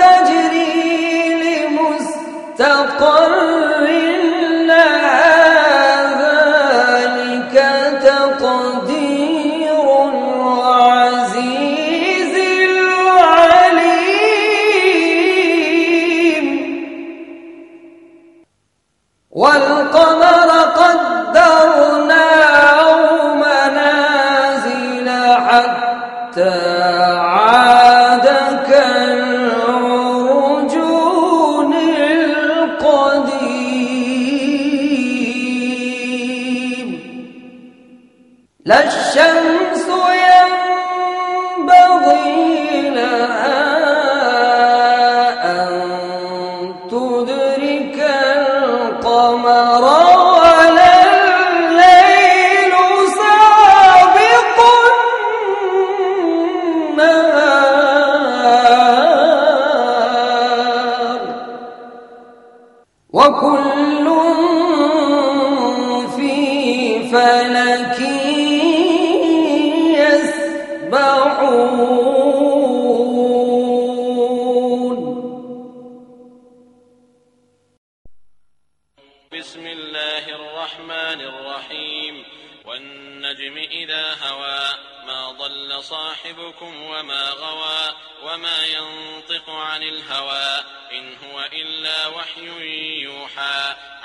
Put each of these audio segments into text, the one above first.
تجري لمستقر لا الشمس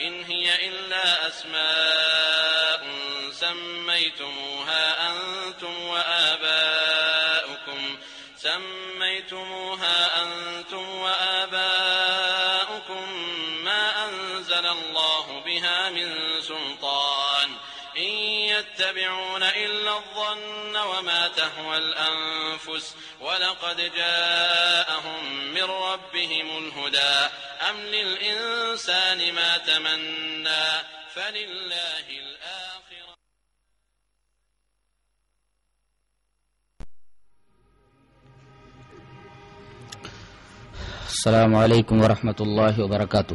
إن هي إلا أسماء سميتموها أنتم وآباؤكم. سميتموها يتبعون إلا الظن وما تهوى الأنفس ولقد جاءهم من ربهم الهدى. أم للإنسان ما تمنى؟ فلله الآخرة. السلام علیکم ورحمۃ اللہ وبرکاتہ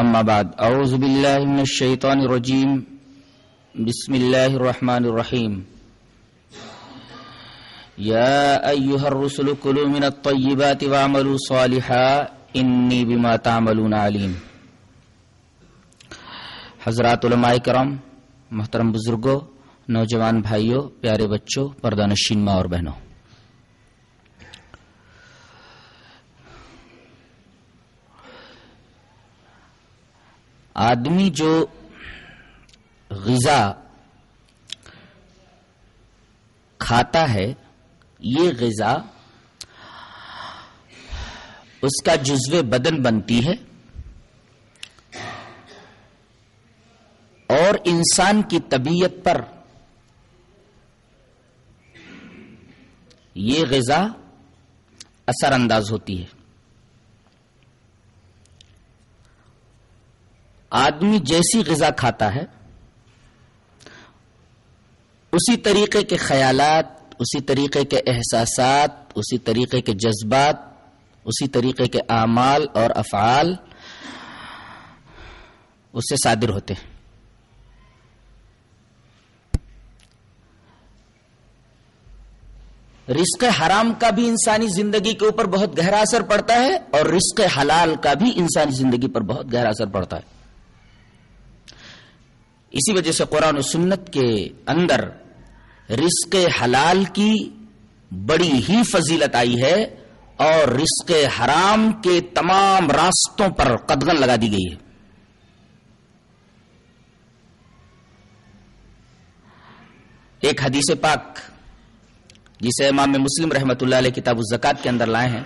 اما بعد اعوذ بالله من الشيطان الرجيم. بسم الله الرحمن الرحيم. يا أيها الرسل كلوا من الطيبات واعملوا صالحا، إني بما تعملون عليم. حضرات علماء کرام، محترم بزرگوں نوجوان بھائیوں پیارے بچوں پردہ نشین ماں اور بہنوں آدمی جو غذا کھاتا ہے، یہ غذا اس کا جزو بدن بنتی ہے اور انسان کی طبیعت پر یہ غذا اثر انداز ہوتی ہے۔ آدمی جیسی غذا کھاتا ہے، اسی طریقے کے خیالات، اسی طریقے کے احساسات، اسی طریقے کے جذبات، اسی طریقے کے اعمال اور افعال، اس سے صادر ہوتے ہیں۔ رزق حرام کا بھی انسانی زندگی کے اوپر بہت گہرا اثر پڑتا ہے اور رزق حلال کا بھی انسانی زندگی پر بہت گہرا اثر پڑتا ہے۔ اسی وجہ سے قرآن و سنت کے اندر رزق حلال کی بڑی ہی فضیلت آئی ہے اور رزق حرام کے تمام راستوں پر قدغن لگا دی گئی ہے۔ ایک حدیث پاک، جسے امام مسلم رحمت اللہ علیہ کتاب الزکات کے اندر لائے ہیں،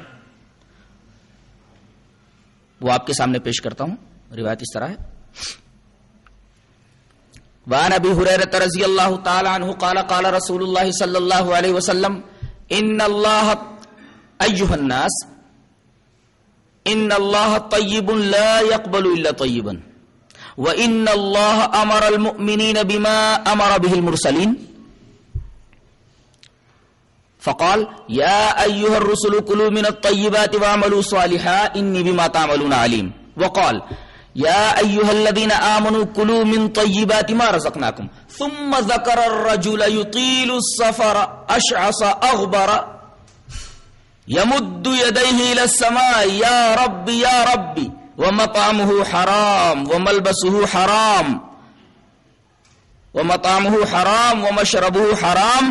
وہ آپ کے سامنے پیش کرتا ہوں۔ روایت اس طرح ہے۔ وعن ابي هريره رضي الله تعالى عنه قال قال رسول الله صلى الله عليه وسلم، ان الله ايها الناس، ان الله طيب لا يقبل الا طيبا وان الله امر المؤمنين بما امر به المرسلين فقال يا ايها الرسل كلوا من الطيبات واعملوا صالحا اني بما تعملون عليم وقال يا أيها الذين آمنوا كلوا من طيبات ما رزقناكم. ثم ذكر الرجل يطيل السفر أشعص أغبر. يمد يديه إلى السماء. يا رب يا ربي. ومطعمه حرام، وملبسه حرام. ومطعمه حرام، ومشربه حرام.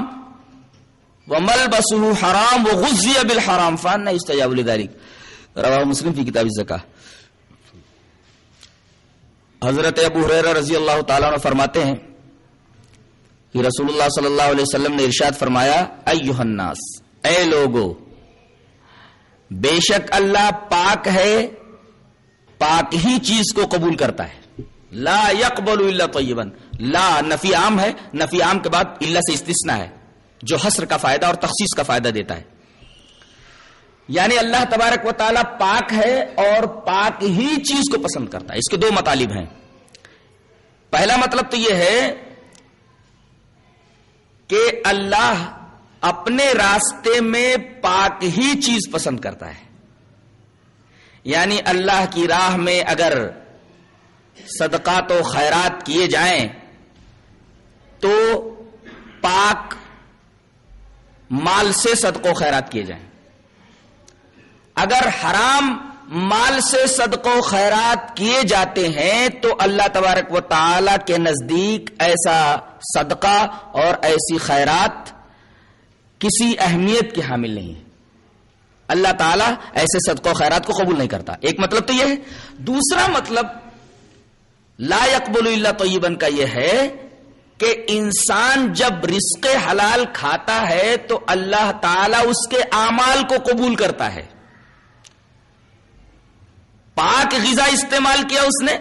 وملبسه حرام وغزي بالحرام. فأنا يستجاب لذلك. رواه مسلم في كتاب الزكاه حضرت ابو حریر رضی اللہ تعالیٰ عنہ فرماتے ہیں کہ رسول اللہ صلی اللہ علیہ وسلم نے ارشاد فرمایا ایوہ الناس، اے لوگو، بے شک اللہ پاک ہے، پاک ہی چیز کو قبول کرتا ہے۔ لا يقبل الا طیبا، لا، نفی عام ہے، نفی عام کے بعد اللہ سے استثناء ہے، جو حسر کا فائدہ اور تخصیص کا فائدہ دیتا ہے۔ یعنی اللہ تبارک و تعالی پاک ہے اور پاک ہی چیز کو پسند کرتا ہے۔ اس کے دو مطالب ہیں۔ پہلا مطلب تو یہ ہے کہ اللہ اپنے راستے میں پاک ہی چیز پسند کرتا ہے۔ یعنی اللہ کی راہ میں اگر صدقات و خیرات کیے جائیں تو پاک مال سے صدق و خیرات کیے جائیں۔ اگر حرام مال سے صدق و خیرات کیے جاتے ہیں تو اللہ تبارک و تعالی کے نزدیک ایسا صدقہ اور ایسی خیرات کسی اہمیت کے حامل نہیں ہے اللہ تعالیٰ ایسے صدقہ و خیرات کو قبول نہیں کرتا۔ ایک مطلب تو یہ ہے۔ دوسرا مطلب لا يقبل اللہ طیبن کا یہ ہے کہ انسان جب رزق حلال کھاتا ہے تو اللہ تعالیٰ اس کے اعمال کو قبول کرتا ہے۔ پاک غذا استعمال کیا اس نے؟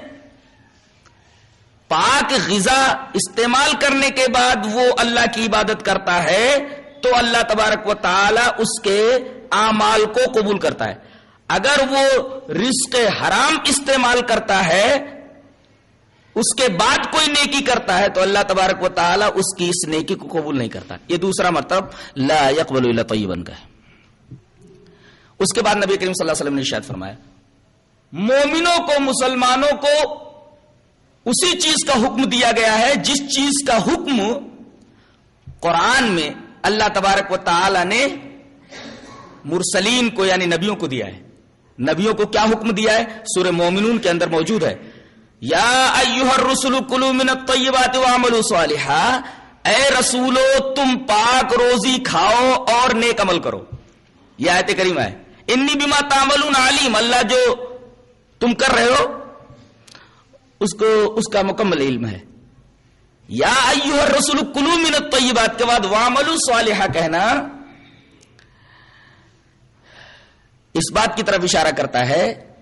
پاک غذا استعمال کرنے کے بعد وہ اللہ کی عبادت کرتا ہے تو اللہ تبارک و تعالی اس کے اعمال کو قبول کرتا ہے۔ اگر وہ رزق حرام استعمال کرتا ہے، اس کے بعد کوئی نیکی کرتا ہے تو اللہ تبارک و تعالی اس کی اس نیکی کو قبول نہیں کرتا۔ یہ دوسرا مطلب لا يقبل الا طیبا کا ہے۔ اس کے بعد نبی کریم صلی اللہ علیہ وسلم نے ارشاد فرمایا مومنوں کو، مسلمانوں کو اسی چیز کا حکم دیا گیا ہے، جس چیز کا حکم قرآن میں اللہ تبارک و تعالی نے مرسلین کو یعنی نبیوں کو دیا ہے۔ نبیوں کو کیا حکم دیا ہے؟ سورہ مومنون کے اندر موجود ہے۔ یا ایوہ الرسل کلو من الطیبات وعملوا صالحا، اے رسولو، تم پاک روزی کھاؤ اور نیک عمل کرو۔ یہ آیت کریمہ ہے۔ انی بما تعملون علیم، اللہ جو تم کر رہے ہو؟ اس کو، اس کا مکمل علم ہے۔ یا ایوہ الرسول کلو من الطیبات کے بعد وعملوا صالحا، کہنا۔ اس بات کی طرف اشارہ کرتا ہے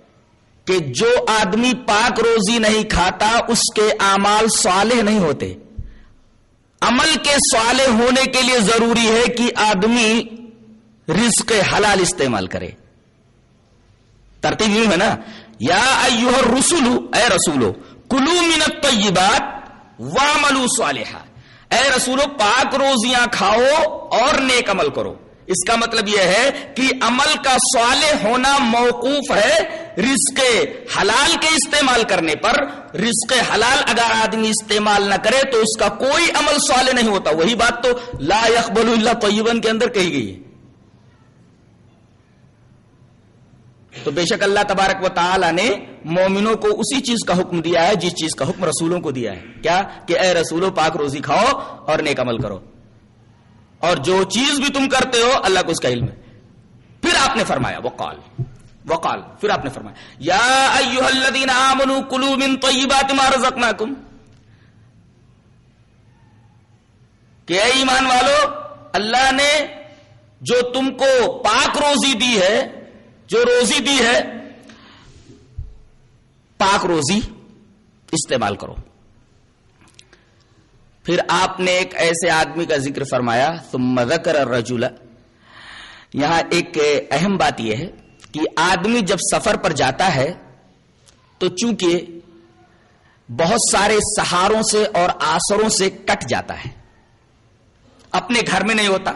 کہ جو آدمی پاک روزی نہیں کھاتا، اس کے اعمال صالح نہیں ہوتے۔ عمل کے صالح ہونے کے لیے ضروری ہے کہ آدمی رزق حلال استعمال کرے۔ ترتیب یوں ہے نا۔ یا ایوہ الرسول اے رسولو، کلو من الطیبات واملو صالحہ اے رسولو، پاک روزیاں کھاؤ اور نیک عمل کرو۔ اس کا مطلب یہ ہے کہ عمل کا صالح ہونا موقوف ہے رزق حلال کے استعمال کرنے پر۔ رزق حلال اگر آدمی استعمال نہ کرے تو اس کا کوئی عمل صالح نہیں ہوتا۔ وہی بات تو لا يقبل اللہ طیبن کے اندر کہی گئی ہے۔ تو بے شک اللہ تبارک و تعالی نے مومنوں کو اسی چیز کا حکم دیا ہے جس چیز کا حکم رسولوں کو دیا ہے۔ کیا؟ کہ اے رسولوں پاک روزی کھاؤ اور نیک عمل کرو۔ اور جو چیز بھی تم کرتے ہو، اللہ کو اس کا علم ہے۔ پھر آپ نے فرمایا، وقال۔ وقال۔ پھر آپ نے فرمایا، یا ایوہ الذین آمنوا کلوا من طیبات ما رزقناکم۔ کہ اے ایمان والو، اللہ نے جو تم کو پاک روزی دی ہے جو روزی دی ہے، پاک روزی استعمال کرو۔ پھر آپ نے ایک ایسے آدمی کا ذکر فرمایا، ثم ذکر الرجل۔ یہاں ایک اہم بات یہ ہے کہ آدمی جب سفر پر جاتا ہے، تو چونکہ بہت سارے سہاروں سے اور آسروں سے کٹ جاتا ہے۔ اپنے گھر میں نہیں ہوتا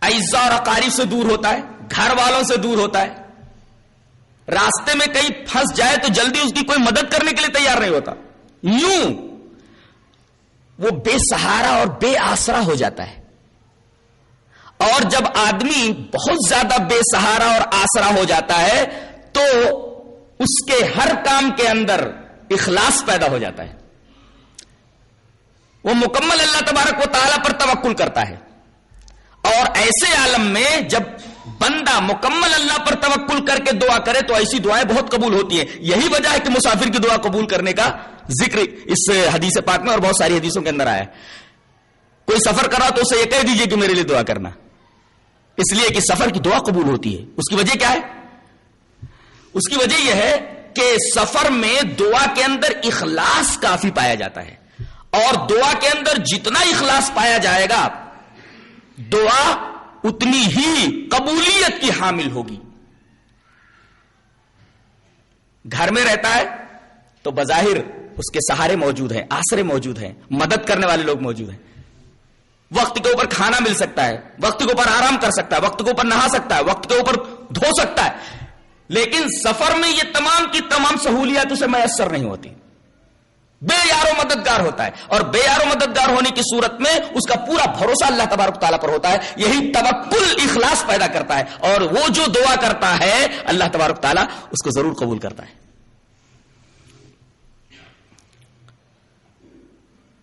ایزا اور اقارب سے دور ہوتا ہے۔ گھر والوں سے دور ہوتا ہے۔ راستے میں کہیں پھنس جائے تو جلدی اس کی کوئی مدد کرنے کے لیے تیار نہیں ہوتا۔ یوں وہ بے سہارا اور بے آسرا ہو جاتا ہے۔ اور جب آدمی بہت زیادہ بے سہارا اور آسرا ہو جاتا ہے تو اس کے ہر کام کے اندر اخلاص پیدا ہو جاتا ہے۔ وہ مکمل اللہ تبارک و تعالیٰ پر توکل کرتا ہے۔ اور ایسے عالم میں جب بندہ مکمل اللہ پر توکل کر کے دعا کرے تو ایسی دعائیں بہت قبول ہوتی ہیں۔ یہی وجہ ہے کہ مسافر کی دعا قبول کرنے کا ذکر اس حدیث پاک میں اور بہت ساری حدیثوں کے اندر آیا ہے۔ کوئی سفر کرا تو اسے یہ کہہ دیجیے کہ میرے لیے دعا کرنا۔ اس لیے کہ سفر کی دعا قبول ہوتی ہے۔ اس کی وجہ کیا ہے؟ اس کی وجہ یہ ہے کہ سفر میں دعا کے اندر اخلاص کافی پایا جاتا ہے۔ اور دعا کے اندر جتنا اخلاص پایا جائے گا، دعا اتنی ہی قبولیت کی حامل ہوگی۔ گھر میں رہتا ہے تو بظاہر اس کے سہارے موجود ہیں، آسرے موجود ہیں، مدد کرنے والے لوگ موجود ہیں۔ وقت کے اوپر کھانا مل سکتا ہے، وقت کے اوپر آرام کر سکتا ہے، وقت کے اوپر نہا سکتا ہے، وقت کے اوپر دھو سکتا ہے۔ لیکن سفر میں یہ تمام کی تمام سہولیات اسے میسر نہیں ہوتی۔ بے یار و مددگار ہوتا ہے اور بے یار و مددگار ہونے کی صورت میں اس کا پورا بھروسہ اللہ تبارک تعالیٰ پر ہوتا ہے، یہی توکل، اخلاص پیدا کرتا ہے اور وہ جو دعا کرتا ہے، اللہ تبارک تعالیٰ اس کو ضرور قبول کرتا ہے۔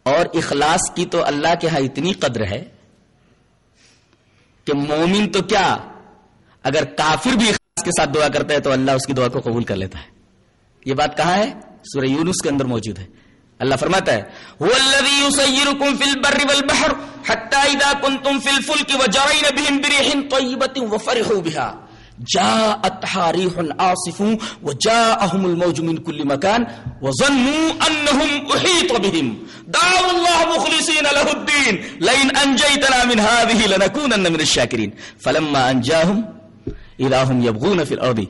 اور اخلاص کی تو اللہ کے ہاں اتنی قدر ہے کہ مومن تو کیا، اگر کافر بھی اخلاص کے ساتھ دعا کرتا ہے تو اللہ اس کی دعا کو قبول کر لیتا ہے۔ یہ بات کہاں ہے؟ سورہ یونس کے اندر موجود ہے۔ اللہ فرماتا ہے هو الذي يسيركم في البر والبحر حتى اذا كنتم في الفلك وجرين بهم بريح طيبة وفرحوا بها جاءتها ريح عاصف وجاءهم الموج من كل مكان وظنوا انهم احيط بهم دعوا الله مخلصين له الدين لئن انجيتنا من هذه لنكونن من الشاكرين فلما انجاهم اذا هم يبغون في الارض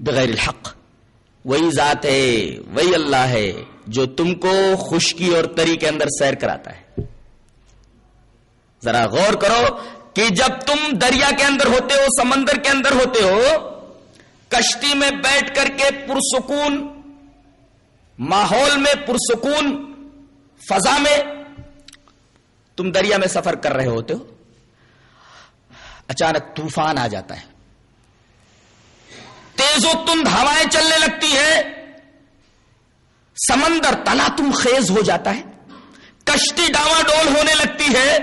بغير الحق. وہی ذات ہے وہی اللہ ہے جو تم کو خشکی اور تری کے اندر سیر کراتا ہے۔ ذرا غور کرو کہ جب تم دریا کے اندر ہوتے ہو، سمندر کے اندر ہوتے ہو، کشتی میں بیٹھ کر کے پرسکون، ماحول میں پرسکون، فضا میں تم دریا میں سفر کر رہے ہوتے ہو۔ اچانک طوفان آ جاتا ہے۔ تیز و تند ہوائیں چلنے لگتی ہے سمندر تلا تم خیز ہو جاتا ہے۔ کشتی ڈاوا ڈول ہونے لگتی ہے۔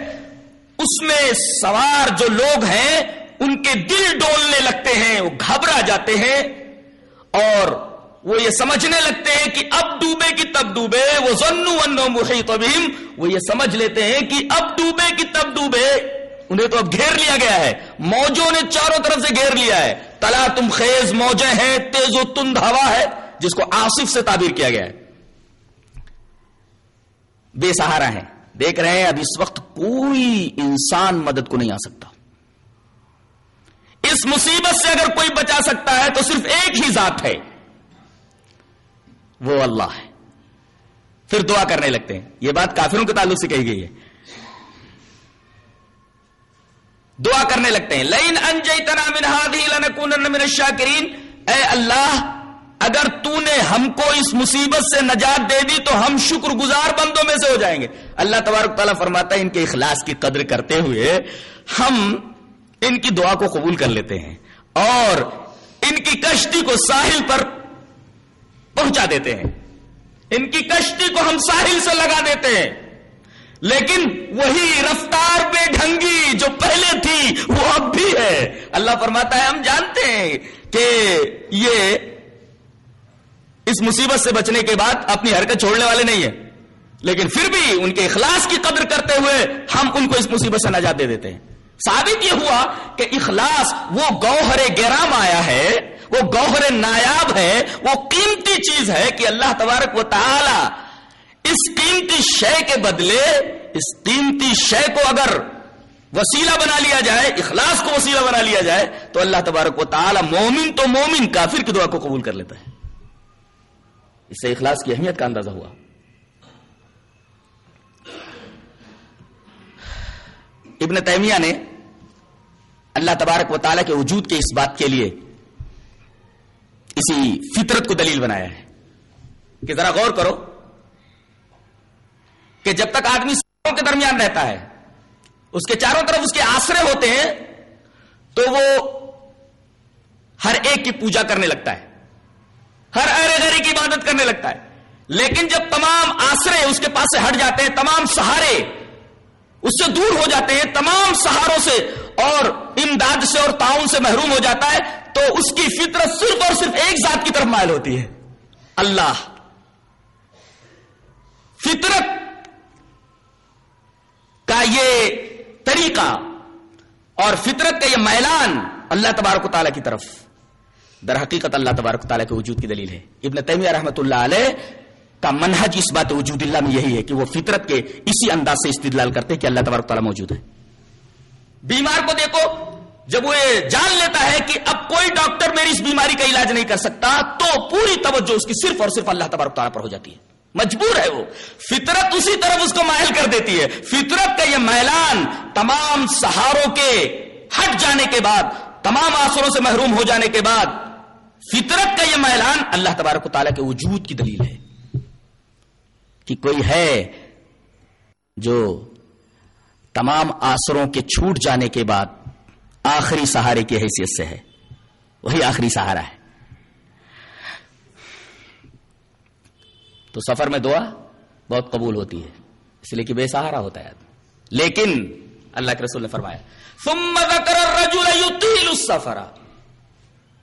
اس میں سوار جو لوگ ہیں، ان کے دل ڈولنے لگتے ہیں، وہ گھبرا جاتے ہیں۔ اور وہ یہ سمجھنے لگتے ہیں کہ اب ڈوبے کی تب ڈوبے۔ وہ ضنو ونو محیط ابیم وہ یہ سمجھ لیتے ہیں کہ اب ڈوبے کی تب ڈوبے۔ انہیں تو اب گھیر لیا گیا ہے۔ موجوں نے چاروں طرف سے گھیر لیا ہے۔ تلا تم خیز، موجیں ہیں، تیز و تند ہوا ہے۔ جس کو آصف سے تعبیر کیا گیا ہے۔ بے سہارا ہے دیکھ رہے ہیں، اب اس وقت کوئی انسان مدد کو نہیں آ سکتا۔ اس مصیبت سے اگر کوئی بچا سکتا ہے تو صرف ایک ہی ذات ہے۔ وہ اللہ ہے۔ پھر دعا کرنے لگتے ہیں۔ یہ بات کافروں کے تعلق سے کہی گئی ہے۔ دعا کرنے لگتے ہیں۔ لین انجیتنا من من الشاکرین۔ اے اللہ اگر تو نے ہم کو اس مصیبت سے نجات دے دی تو ہم شکر گزار بندوں میں سے ہو جائیں گے۔ اللہ تبارک تعالیٰ فرماتا ہے ان کے اخلاص کی قدر کرتے ہوئے ہم ان کی دعا کو قبول کر لیتے ہیں اور ان کی کشتی کو ساحل پر پہنچا دیتے ہیں۔ ان کی کشتی کو ہم ساحل سے لگا دیتے ہیں۔ لیکن وہی رفتار بے ڈھنگی جو پہلے تھی وہ اب بھی ہے۔ اللہ فرماتا ہے ہم جانتے ہیں کہ یہ اس مصیبت سے بچنے کے بعد اپنی حرکت چھوڑنے والے نہیں ہیں۔ لیکن پھر بھی ان کے اخلاص کی قدر کرتے ہوئے ہم ان کو اس مصیبت سے نجات دے دیتے ہیں۔ ثابت یہ ہوا کہ اخلاص وہ گوہر گرام آیا ہے، وہ گوہر نایاب ہے، وہ قیمتی چیز ہے کہ اللہ تبارک و تعالی اس قیمتی شے کے بدلے اس قیمتی شے کو اگر وسیلہ بنا لیا جائے، اخلاص کو وسیلہ بنا لیا جائے، تو اللہ تبارک و تعالی مومن تو مومن، کافر کی دعا کو قبول کر لیتا ہے۔ اس سے اخلاص کی اہمیت کا اندازہ ہوا۔ ابن تیمیہ نے اللہ تبارک و تعالیٰ کے وجود کے اس بات کے لیے اسی فطرت کو دلیل بنایا ہے کہ ذرا غور کرو کہ جب تک آدمی سروں کے درمیان رہتا ہے، اس کے چاروں طرف اس کے آسرے ہوتے ہیں، تو وہ ہر ایک کی پوجا کرنے لگتا ہے۔ ہر ارے گری کی عبادت کرنے لگتا ہے۔ لیکن جب تمام آسرے اس کے پاس سے ہٹ جاتے ہیں، تمام سہارے اس سے دور ہو جاتے ہیں، تمام سہاروں سے اور امداد سے اور تعاون سے محروم ہو جاتا ہے، تو اس کی فطرت صرف اور صرف ایک ذات کی طرف مائل ہوتی ہے۔ اللہ۔ فطرت کا یہ طریقہ اور فطرت کا یہ میلان اللہ تبارک و تعالیٰ کی طرف۔ در حقیقت اللہ تبارک تعالیٰ کے وجود کی دلیل ہے۔ ابن تیمیہ رحمۃ اللہ علیہ کا منہج اس بات وجود اللہ میں یہی ہے کہ وہ فطرت کے اسی انداز سے استدلال کرتے کہ اللہ تبارک تعالیٰ موجود ہے بیمار کو دیکھو، جب وہ جان لیتا ہے کہ اب کوئی ڈاکٹر میری اس بیماری کا علاج نہیں کر سکتا، تو پوری توجہ اس کی صرف اور صرف اللہ تبارک تعالیٰ پر ہو جاتی ہے۔ مجبور ہے وہ۔ فطرت اسی طرف اس کو مائل کر دیتی ہے۔ فطرت کا یہ میلان تمام سہاروں کے ہٹ جانے کے بعد، تمام آسروں سے محروم ہو جانے کے بعد فطرت کا یہ میلان اللہ تبارک و تعالیٰ کے وجود کی دلیل ہے کہ کوئی ہے جو تمام آسروں کے چھوٹ جانے کے بعد آخری سہارے کی حیثیت سے ہے۔ وہی آخری سہارا ہے۔ تو سفر میں دعا بہت قبول ہوتی ہے، اس لیے کہ بے سہارا ہوتا ہے۔ لیکن اللہ کے رسول نے فرمایا، ثم ذکر الرجل يطيل السفر۔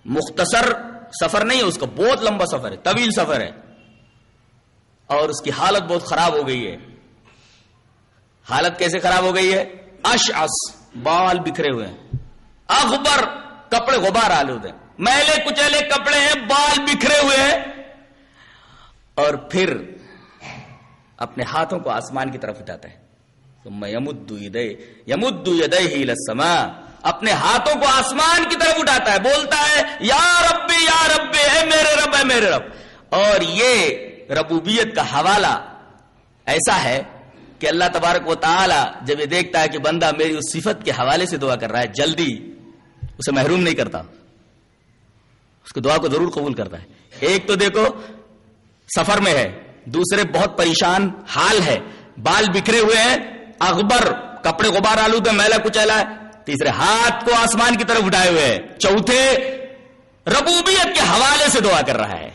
مختصر سفر نہیں ہے، اس کا بہت لمبا سفر ہے، طویل سفر ہے۔ اور اس کی حالت بہت خراب ہو گئی ہے۔ حالت کیسے خراب ہو گئی ہے؟ اش اس بال بکھرے ہوئے ہیں۔ اخبر کپڑے غبار آلود ہیں۔ میلے کچیلے کپڑے ہیں، بال بکھرے ہوئے ہیں۔ اور پھر اپنے ہاتھوں کو آسمان کی طرف اٹھاتا ہے۔ ثم يمد يديه يمد يديه الى السماء۔ اپنے ہاتھوں کو آسمان کی طرف اٹھاتا ہے، بولتا ہے، یا رب یا رب اے میرے رب، اے میرے رب۔ اور یہ ربوبیت کا حوالہ ایسا ہے کہ اللہ تبارک و تعالی جب یہ دیکھتا ہے کہ بندہ میری اس صفت کے حوالے سے دعا کر رہا ہے، جلدی اسے محروم نہیں کرتا۔ اس کو دعا کو ضرور قبول کرتا ہے۔ ایک تو دیکھو، سفر میں ہے، دوسرے بہت پریشان حال ہے، بال بکھرے ہوئے ہیں اکبر کپڑے غبار آلود ہے میلا کچیلا ہے۔ تیسرے ہاتھ کو آسمان کی طرف اٹھائے ہوئے چوتھے، ربوبیت کے حوالے سے دعا کر رہا ہے۔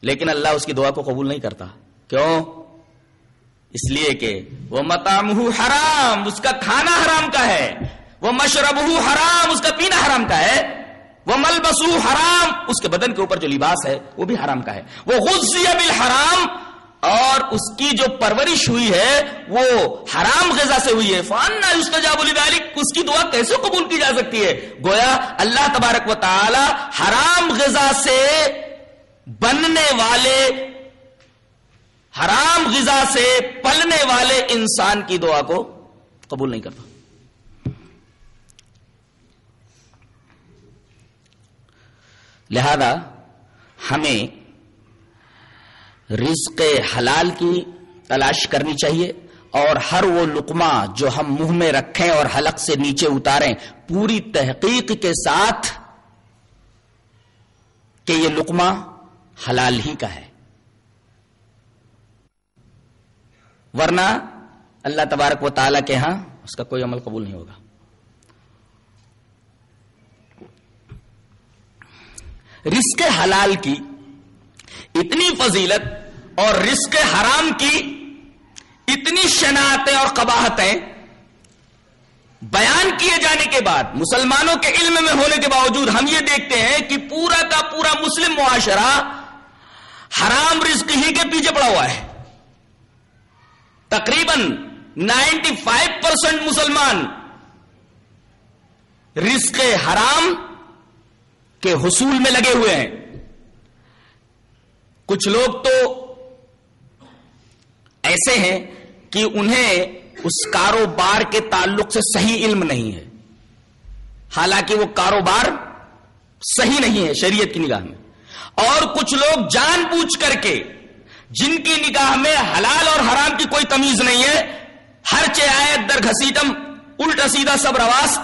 لیکن اللہ اس کی دعا کو قبول نہیں کرتا۔ کیوں؟ اس لیے کہ وہ متام حرام، اس کا کھانا حرام کا ہے۔ وہ مشرب حرام، اس کا پینا حرام کا ہے۔ وہ ملبسو حرام، اس کے بدن کے اوپر جو لباس ہے، وہ بھی حرام کا ہے۔ وہ غزی بالحرام اور اس کی جو پرورش ہوئی ہے وہ حرام غذا سے ہوئی ہے۔ فانا اس کا اس کی دعا کیسے قبول کی جا سکتی ہے؟ گویا اللہ تبارک و تعالی حرام غذا سے بننے والے، حرام غذا سے پلنے والے انسان کی دعا کو قبول نہیں کرتا۔ لہذا ہمیں رزق حلال کی تلاش کرنی چاہیے اور ہر وہ لقمہ جو ہم منہ میں رکھیں اور حلق سے نیچے اتاریں پوری تحقیق کے ساتھ کہ یہ لقمہ حلال ہی کا ہے۔ ورنہ اللہ تبارک و تعالیٰ کے ہاں اس کا کوئی عمل قبول نہیں ہوگا۔ رزق حلال کی اتنی فضیلت اور رزق حرام کی، اتنی شناعتیں اور قباہتیں بیان کیے جانے کے بعد، مسلمانوں کے علم میں ہونے کے باوجود ہم یہ دیکھتے ہیں کہ پورا کا پورا مسلم معاشرہ حرام رزق ہی کے پیچھے پڑا ہوا ہے۔ تقریباً نائنٹی فائیو پرسینٹ مسلمان رزق حرام کے حصول میں لگے ہوئے ہیں۔ کچھ لوگ تو ایسے ہیں کہ انہیں اس کاروبار کے تعلق سے صحیح علم نہیں ہے۔ حالانکہ وہ کاروبار صحیح نہیں ہے شریعت کی نگاہ میں۔ اور کچھ لوگ جان بوجھ کر کے جن کی نگاہ میں حلال اور حرام کی کوئی تمیز نہیں ہے، ہر چیت در گھسیٹم، الٹا سیدھا سب رواس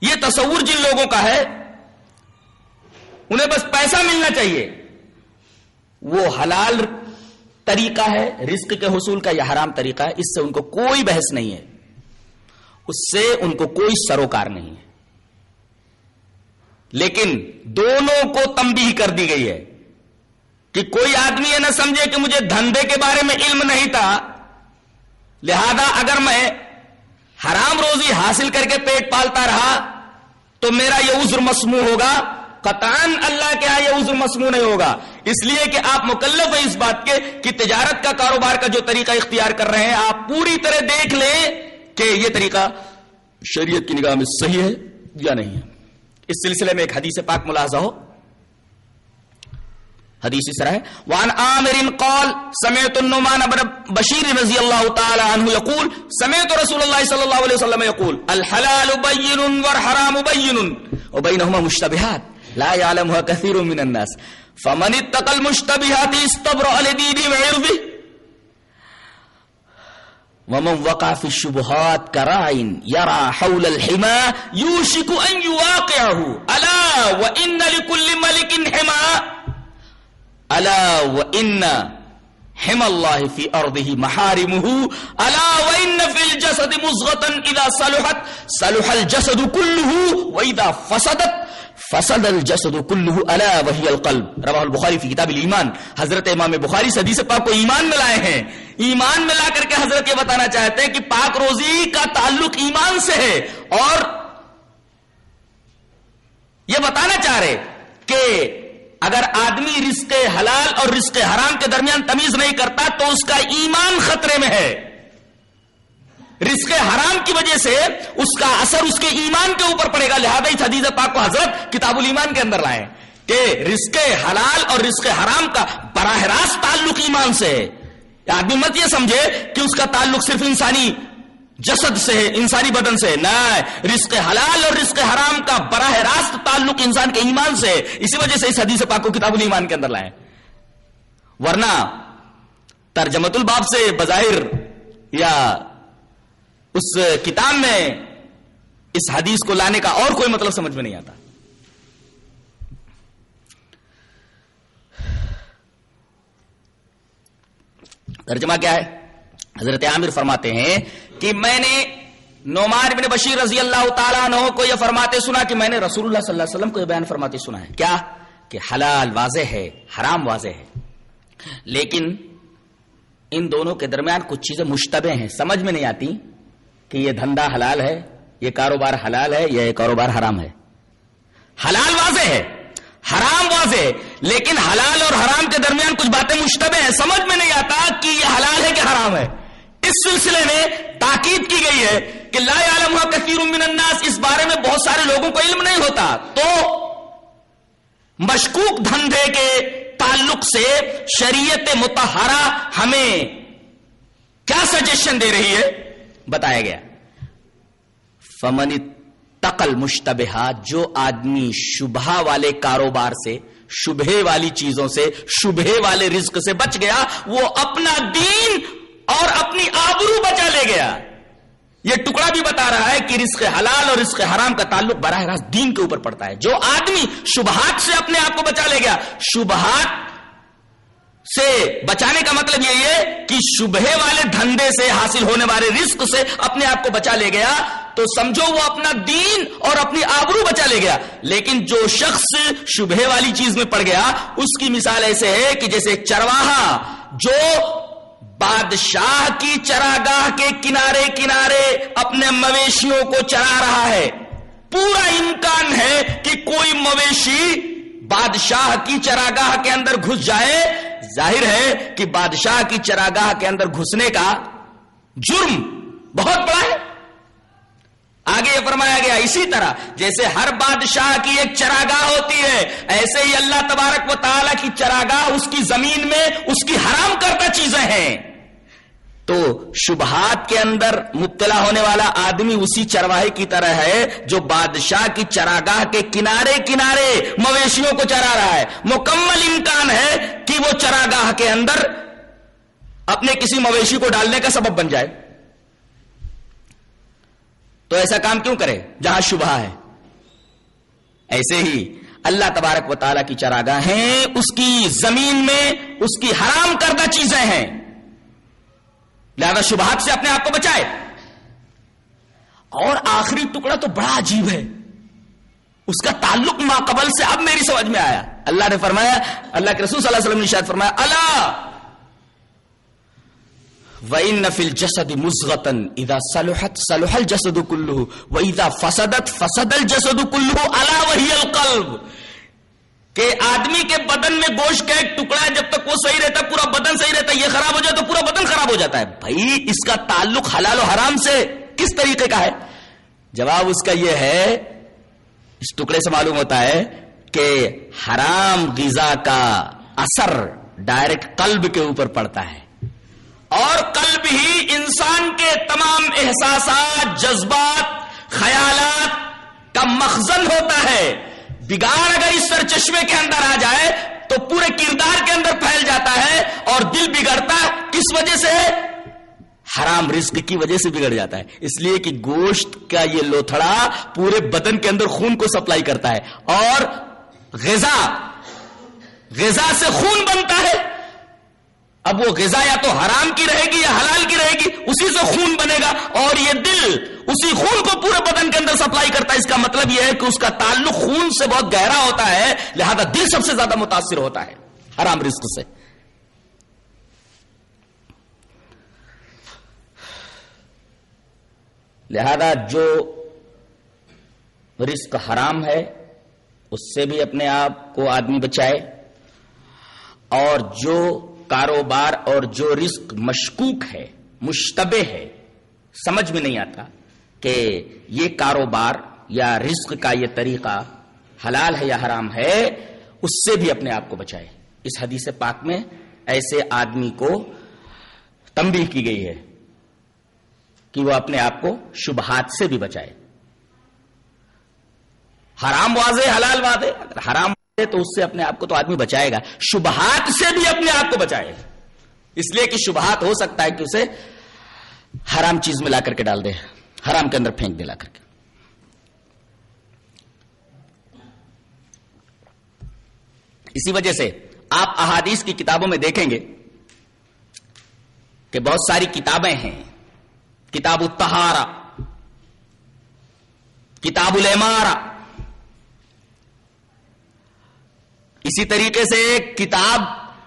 یہ تصور جن لوگوں کا ہے انہیں بس پیسہ ملنا چاہیے۔ وہ حلال طریقہ ہے، رزق کے حصول کا یا حرام طریقہ ہے، اس سے ان کو کوئی بحث نہیں ہے۔ اس سے ان کو کوئی سروکار نہیں ہے۔ لیکن دونوں کو تمبی کر دی گئی ہے کہ کوئی آدمی یہ نہ سمجھے کہ مجھے دھندے کے بارے میں علم نہیں تھا۔ لہذا اگر میں حرام روزی حاصل کر کے پیٹ پالتا رہا تو میرا یہ عذر مسمو ہوگا۔ قطعاً اللہ کے یہ عذر مسمو نہیں ہوگا۔ اس لیے کہ آپ مکلف ہیں اس بات کے کہ تجارت کا کاروبار کا جو طریقہ اختیار کر رہے ہیں، آپ پوری طرح دیکھ لیں کہ یہ طریقہ شریعت کی نگاہ میں صحیح ہے یا نہیں ہے۔ اس سلسلے میں ایک حدیث پاک ملاحظہ ہو۔ حدیث اس طرح ہے۔ وان عامر قال، سمعت النعمان بن بشیر رضی اللہ تعالی عنہ يقول سمعت رسول الله صلى الله عليه وسلم يقول الحلال بين والحرام بين وبينهما مشتبهات لا يعلمها كثير من الناس. فمن اتقى المشتبهات استبرأ لدينه وعرضه. ومن وقع في الشبهات كراع يرى حول الحمى يوشك أن يواقعه. ألا وإن لكل ملك حمى. ألا و ان ہم اللہ فی أرضه محارمه. ألا و ان فی الجسد مزغة إذا صلحت. صلح الجسد كله وإذا فسدت فسد الجسد كله الا وهي القلب. رواه البخاری فی کتاب الایمان حضرت امام بخاری سے پاک کو ایمان میں لائے ہیں. ایمان میں لا کر کے حضرت یہ بتانا چاہتے ہیں کہ پاک روزی کا تعلق ایمان سے ہے اور یہ بتانا چاہ رہے کہ اگر آدمی رزق حلال اور رزق حرام کے درمیان تمیز نہیں کرتا تو اس کا ایمان خطرے میں ہے۔ رزق حرام کی وجہ سے اس کا اثر اس کے ایمان کے اوپر پڑے گا۔ لہٰذا اس حدیث پاک کو حضرت کتاب الایمان کے اندر لائے کہ رزق حلال اور رزق حرام کا براہ راست تعلق ایمان سے ہے۔ آدمی مت یہ سمجھے کہ اس کا تعلق صرف انسانی جسد سے ہے، انسانی بدن سے نہ، رزق حلال اور رزق حرام کا براہ راست تعلق انسان کے ایمان سے اسی وجہ سے اس حدیث پاک کو کتاب الایمان کے اندر لائے ورنہ ترجمت الباب سے بظاہر یا اس کتاب میں اس حدیث کو لانے کا اور کوئی مطلب سمجھ میں نہیں آتا۔ ترجمہ کیا ہے؟ حضرت عامر فرماتے ہیں کہ میں نے نعمان بن بشیر رضی اللہ تعالیٰ عنہ کو یہ فرماتے سنا کہ میں نے رسول اللہ صلی اللہ علیہ وسلم کو یہ بیان فرماتے سنا ہے۔ کیا؟ کہ حلال واضح ہے، حرام واضح ہے۔ لیکن ان دونوں کے درمیان کچھ چیزیں مشتبہ ہیں، سمجھ میں نہیں آتی۔ کہ یہ دھندا حلال ہے، یہ کاروبار حلال ہے، یا یہ کاروبار حرام ہے۔ حلال واضح ہے، حرام واضح ہے، لیکن حلال اور حرام کے درمیان کچھ باتیں مشتبہ ہیں۔ سمجھ میں نہیں آتا کہ یہ حلال ہے کہ حرام ہے۔ اس سلسلے میں تاکید کی گئی ہے کہ لا عالم کثیر من الناس، اس بارے میں بہت سارے لوگوں کو علم نہیں ہوتا۔ تو مشکوک دھندے کے تعلق سے شریعت متحرہ ہمیں کیا سجیشن دے رہی ہے؟ بتایا گیا۔ فمن تقل مشتبہات جو آدمی شبہ والے کاروبار سے، شبہ والی چیزوں سے، شبہ والے رزق سے بچ گیا، وہ اپنا دین اور اپنی آبرو بچا لے گیا۔ یہ ٹکڑا بھی بتا رہا ہے کہ رزق حلال اور رزق حرام کا تعلق براہ راست دین کے اوپر پڑتا ہے۔ جو آدمی شبہات سے اپنے آپ کو بچا لے گیا، شبہات سے بچانے کا مطلب یہ ہے کہ شبہ والے دھندے سے حاصل ہونے والے رزق سے اپنے آپ کو بچا لے گیا تو سمجھو وہ اپنا دین اور اپنی آبرو بچا لے گیا لیکن جو شخص شبہ والی چیز میں پڑ گیا اس کی مثال ایسے ہے کہ جیسے ایک چرواہا جو بادشاہ کی چراگاہ کے کنارے کنارے اپنے مویشیوں کو چرا رہا ہے۔ پورا امکان ہے کہ کوئی مویشی بادشاہ کی چراگاہ کے اندر گھس جائے ظاہر ہے کہ بادشاہ کی چراگاہ کے اندر گھسنے کا جرم بہت بڑا ہے۔ آگے یہ فرمایا گیا اسی طرح جیسے ہر بادشاہ کی ایک چراگاہ ہوتی ہے، ایسے ہی اللہ تبارک و تعالی کی چراگاہ اس کی زمین میں اس کی حرام کردہ چیزیں ہیں۔ تو شبہات کے اندر مبتلا ہونے والا آدمی اسی چرواہے کی طرح ہے جو بادشاہ کی چراگاہ کے کنارے کنارے مویشیوں کو چرا رہا ہے۔ مکمل امکان ہے کہ وہ چراگاہ کے اندر اپنے کسی مویشی کو ڈالنے کا سبب بن جائے۔ تو ایسا کام کیوں کرے؟ جہاں شبہ ہے۔ ایسے ہی اللہ تبارک و تعالیٰ کی چراگاہ ہیں اس کی زمین میں اس کی حرام کردہ چیزیں ہیں۔ لہذا شبہات سے اپنے آپ کو بچائے۔ اور آخری ٹکڑا تو بڑا عجیب ہے۔ اس کا تعلق ما قبل سے اب میری سمجھ میں آیا۔ اللہ نے فرمایا، اللہ کے رسول صلی اللہ علیہ وسلم نے شاید فرمایا، اللہ! وَإِنَّ فِي الْجَسَدِ مُزْغَةً اِذَا صَلُحَتْ صَلُحَ الْجَسَدُ كُلُّهُ وَإِذَا فَسَدَتْ فَسَدَ الْجَسَدُ كُلُّهُ أَلَا وَهِيَ الْقَلْبُ کہ آدمی کے بدن میں گوشت کا ایک ٹکڑا ہے، جب تک وہ صحیح رہتا ہے پورا بدن صحیح رہتا ہے یہ خراب ہو جائے تو پورا بدن خراب ہو جاتا ہے۔ بھائی، اس کا تعلق حلال و حرام سے کس طریقے کا ہے؟ جواب اس کا یہ ہے، اس ٹکڑے سے معلوم ہوتا ہے کہ حرام غذا کا اثر ڈائریکٹ قلب کے اوپر پڑتا ہے۔ اور قلب ہی انسان کے تمام احساسات، جذبات، خیالات کا مخزن ہوتا ہے۔ بگاڑ اگر اس سر چشمے کے اندر آ جائے تو پورے کردار کے اندر پھیل جاتا ہے اور دل بگڑتا کس وجہ سے؟ ہے حرام رزق کی وجہ سے بگڑ جاتا ہے۔ اس لیے کہ گوشت کا یہ لوتھڑا پورے بدن کے اندر خون کو سپلائی کرتا ہے اور غذا غذا سے خون بنتا ہے۔ اب وہ غذا یا تو حرام کی رہے گی یا حلال کی رہے گی، اسی سے خون بنے گا اور یہ دل اسی خون کو پورے بدن کے اندر سپلائی کرتا ہے۔ اس کا مطلب یہ ہے کہ اس کا تعلق خون سے بہت گہرا ہوتا ہے، لہذا دل سب سے زیادہ متاثر ہوتا ہے، حرام رزق سے۔ لہذا جو رزق حرام ہے، اس سے بھی اپنے آپ کو آدمی بچائے۔ اور جو کاروبار اور جو رزق مشکوک ہے، مشتبہ ہے، سمجھ میں نہیں آتا۔ کہ یہ کاروبار یا رزق کا یہ طریقہ حلال ہے یا حرام ہے، اس سے بھی اپنے آپ کو بچائے۔ اس حدیث پاک میں ایسے آدمی کو تمبی کی گئی ہے کہ وہ اپنے آپ کو شبہات سے بھی بچائے۔ حرام واضح حلال واضح اگر حرام واضح تو اس سے اپنے آپ کو تو آدمی بچائے گا۔ شبہات سے بھی اپنے آپ کو بچائے۔ اس لیے کہ شبہات ہو سکتا ہے کہ اسے حرام چیز میں لا کر کے ڈال دے۔ حرام کے اندر پھینک دے لا کر کے۔ اسی وجہ سے آپ احادیث کی کتابوں میں دیکھیں گے کہ بہت ساری کتابیں ہیں۔ کتاب التہارا کتاب العمارہ اسی طریقے سے ایک کتاب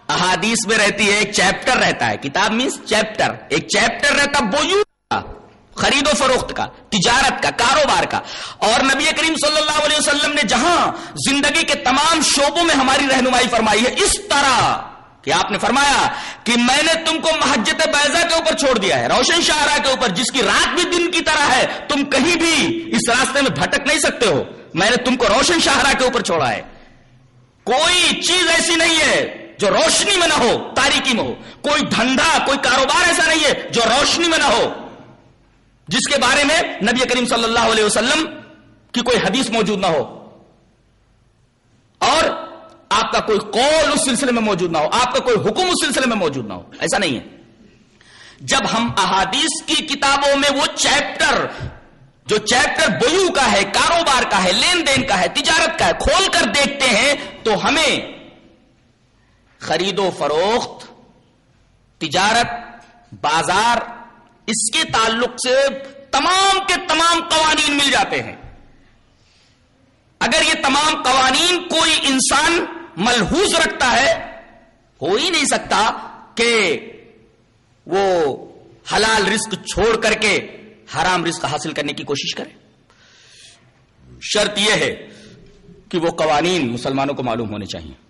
احادیث میں رہتی ہے، ایک چیپٹر رہتا ہے۔ کتاب مینس چیپٹر۔ ایک چیپٹر رہتا بوجود خرید و فروخت کا، تجارت کا، کاروبار کا۔ اور نبی کریم صلی اللہ علیہ وسلم نے جہاں زندگی کے تمام شعبوں میں ہماری رہنمائی فرمائی ہے، اس طرح کہ آپ نے فرمایا کہ میں نے تم کو محجت بیضا کے اوپر چھوڑ دیا ہے، روشن شاہراہ کے اوپر، جس کی رات بھی دن کی طرح ہے، تم کہیں بھی اس راستے میں بھٹک نہیں سکتے ہو۔ میں نے تم کو روشن شاہراہ کے اوپر چھوڑا ہے۔ کوئی چیز ایسی نہیں ہے جو روشنی میں نہ ہو، تاریکی میں ہو۔ کوئی دھندا، کوئی کاروبار ایسا نہیں ہے جو روشنی میں نہ ہو۔ جس کے بارے میں نبی کریم صلی اللہ علیہ وسلم کی کوئی حدیث موجود نہ ہو اور آپ کا کوئی قول اس سلسلے میں موجود نہ ہو، آپ کا کوئی حکم اس سلسلے میں موجود نہ ہو۔ ایسا نہیں ہے۔ جب ہم احادیث کی کتابوں میں وہ چیپٹر، جو چیپٹر بویو کا ہے، کاروبار کا ہے، لین دین کا ہے، تجارت کا ہے، کھول کر دیکھتے ہیں، تو ہمیں خرید و فروخت، تجارت، بازار اس کے تعلق سے تمام کے تمام قوانین مل جاتے ہیں۔ اگر یہ تمام قوانین کوئی انسان ملحوظ رکھتا ہے، ہو ہی نہیں سکتا کہ وہ حلال رزق چھوڑ کر کے حرام رزق حاصل کرنے کی کوشش کرے۔ شرط یہ ہے کہ وہ قوانین مسلمانوں کو معلوم ہونے چاہیے۔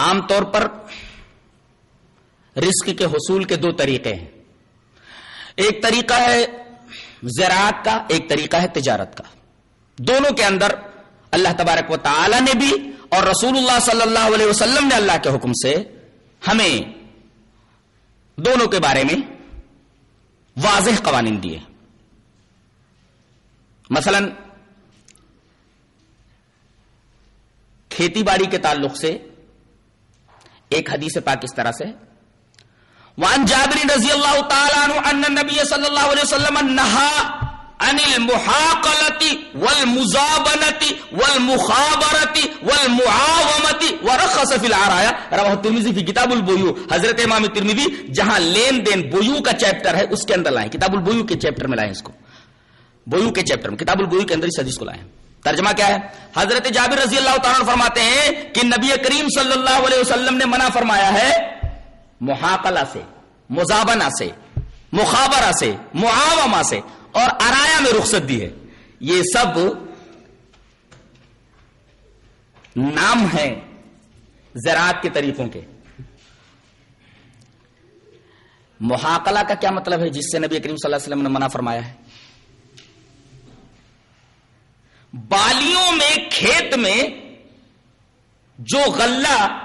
عام طور پر رزق کے حصول کے دو طریقے ہیں۔ ایک طریقہ ہے زراعت کا، ایک طریقہ ہے تجارت کا۔ دونوں کے اندر اللہ تبارک و تعالی نے بھی اور رسول اللہ صلی اللہ علیہ وسلم نے اللہ کے حکم سے ہمیں دونوں کے بارے میں واضح قوانین دیے۔ مثلا کھیتی باڑی کے تعلق سے ایک حدیث پاک اس طرح سے وان جابر رضی اللہ تعالیٰ عنہ ان النبی صلی اللہ علیہ وسلم نہا عن المحاقلت والمزابنت والمخابرت والمعاومت ورخص فی العرایا رواہ ترمیزی فی کتاب البویو حضرت امام ترمیزی جہاں لین دین بویو کا چیپٹر ہے اس کے اندر لائیں۔ کتاب البویو کے چیپٹر میں لائیں اس کو۔ بویو کے چیپٹر میں، کتاب البویو کے اندر اس حدیث کو لائیں۔ ترجمہ کیا ہے؟ حضرت جابر رضی اللہ تعالیٰ فرماتے ہیں کہ نبی کریم صلی اللہ علیہ وسلم نے منع فرمایا ہے محاقلہ سے مزابنہ سے، مخابرہ سے، معاومہ سے اور ارایا میں رخصت دی ہے۔ یہ سب نام ہیں زراعت کے طریقوں کے۔ محاقلہ کا کیا مطلب ہے جس سے نبی کریم صلی اللہ علیہ وسلم نے منع فرمایا ہے؟ بالیوں میں کھیت میں جو غلہ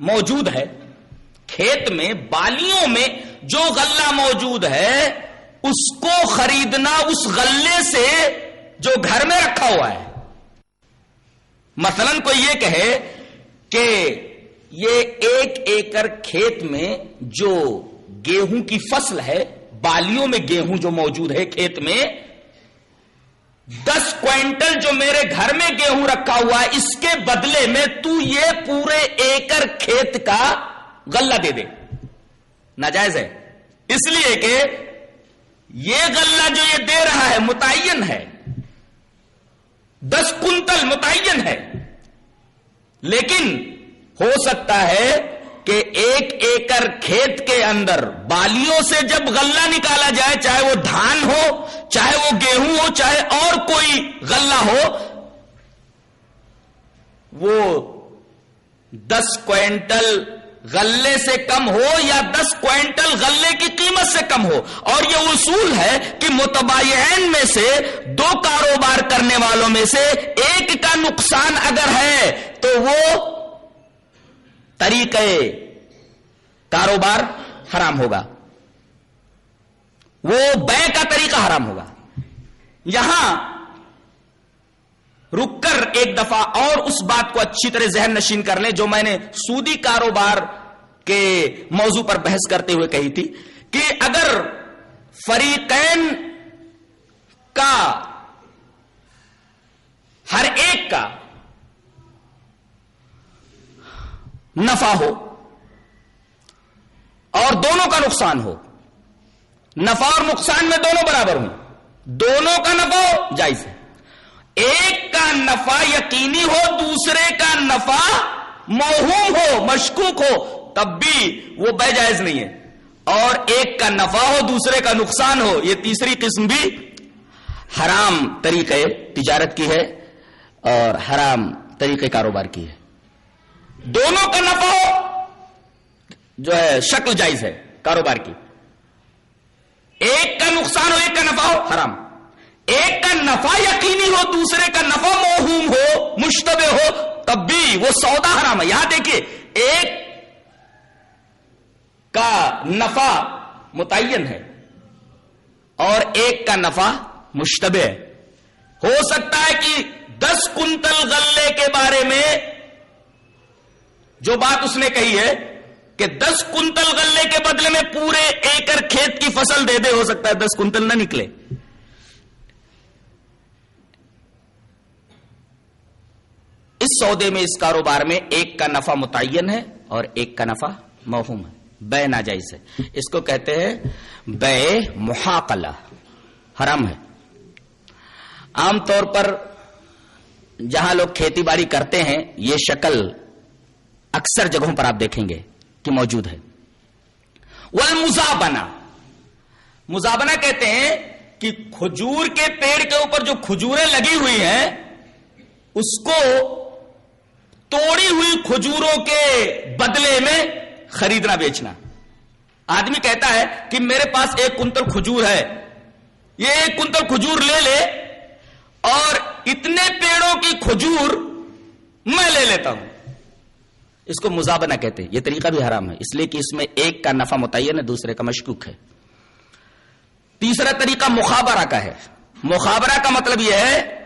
موجود ہے، کھیت میں بالیوں میں جو غلہ موجود ہے، اس کو خریدنا اس غلے سے جو گھر میں رکھا ہوا ہے۔ مثلا کوئی یہ کہے کہ یہ ایک ایکڑ کھیت میں جو گیہوں کی فصل ہے، بالیوں میں گیہوں جو موجود ہے کھیت میں دس کوئنٹل جو میرے گھر میں گیہوں رکھا ہوا ہے، اس کے بدلے میں تو یہ پورے ایکڑ کھیت کا غلہ دے دے۔ ناجائز ہے۔ اس لیے کہ یہ غلہ جو یہ دے رہا ہے متعین ہے۔ دس کنتل متعین ہے۔ لیکن ہو سکتا ہے کہ ایک ایکڑ کھیت کے اندر بالیوں سے جب غلہ نکالا جائے، چاہے وہ دھان ہو، چاہے وہ گیہوں ہو، چاہے اور کوئی غلہ ہو، وہ دس کوئنٹل غلے سے کم ہو یا دس کوئنٹل غلے کی قیمت سے کم ہو۔ اور یہ اصول ہے کہ متبائن میں سے، دو کاروبار کرنے والوں میں سے ایک کا نقصان اگر ہے تو وہ طریقے کاروبار حرام ہوگا۔ وہ بے کا طریقہ حرام ہوگا۔ یہاں رک کر ایک دفعہ اور اس بات کو اچھی طرح ذہن نشین کر لیں جو میں نے سودی کاروبار کے موضوع پر بحث کرتے ہوئے کہی تھی کہ اگر فریقین کا ہر ایک کا نفع ہو اور دونوں کا نقصان ہو نفع اور نقصان میں دونوں برابر ہوں۔ دونوں کا نفع ہو جائز ہے۔ ایک کا نفع یقینی ہو، دوسرے کا نفع موہوم ہو، مشکوک ہو، تب بھی وہ بے جائز نہیں ہے۔ اور ایک کا نفع ہو، دوسرے کا نقصان ہو، یہ تیسری قسم بھی حرام طریقے تجارت کی ہے اور حرام طریقے کاروبار کی ہے۔ دونوں کا نفع ہو جو ہے شکل جائز ہے، کاروبار کی۔ ایک کا نقصان ہو، ایک کا نفع ہو، حرام۔ ایک کا نفع یقینی ہو، دوسرے کا نفع موہوم ہو، مشتبہ ہو، تب بھی وہ سودا حرام ہے۔ یہاں دیکھیے، ایک کا نفع متعین ہے اور ایک کا نفع مشتبہ ہے۔ ہو سکتا ہے کہ دس کنتل غلے کے بارے میں جو بات اس نے کہی ہے کہ دس کنتل غلے کے بدلے میں پورے ایکر کھیت کی فصل دے دے ہو سکتا ہے، دس کنتل نہ نکلے۔ اس سودے میں، اس کاروبار میں ایک کا نفع متعین ہے اور ایک کا نفع موہوم ہے۔ بے ناجائز ہے۔ اس کو کہتے ہیں بے محاقلہ۔ حرام ہے۔ عام طور پر جہاں لوگ کھیتی باڑی کرتے ہیں، یہ شکل اکثر جگہوں پر آپ دیکھیں گے کہ موجود ہے۔ والمزابنہ۔ مزابنہ کہتے ہیں کہ کھجور کے پیڑ کے اوپر جو کھجوریں لگی ہوئی ہیں، اس کو توڑی ہوئی کھجوروں کے بدلے میں خریدنا، بیچنا۔ آدمی کہتا ہے کہ میرے پاس ایک کنتل کھجور ہے۔ یہ ایک کنتل کھجور لے لے اور اتنے پیڑوں کی کھجور میں لے لیتا ہوں۔ اس کو مزابنہ کہتے ہیں. یہ طریقہ بھی حرام ہے. اس لیے کہ اس میں ایک کا نفع متعین ہے، دوسرے کا مشکوک ہے. تیسرا طریقہ مخابرہ کا ہے. مخابرہ کا مطلب یہ ہے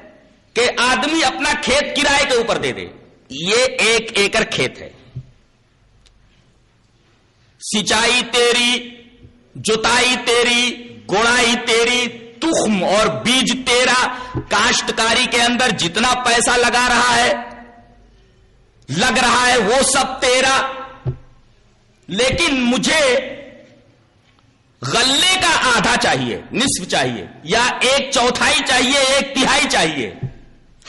کہ آدمی اپنا کھیت کرائے کے اوپر دے دے. یہ ایک ایکر کھیت ہے. سچائی تیری، جتائی تیری، گوڑائی تیری، تخم اور بیج تیرا کاشتکاری کے اندر جتنا پیسہ لگا رہا ہے لگ رہا ہے وہ سب تیرا۔ لیکن مجھے غلے کا آدھا چاہیے، نصف چاہیے، یا ایک چوتھائی چاہیے، ایک تہائی چاہیے۔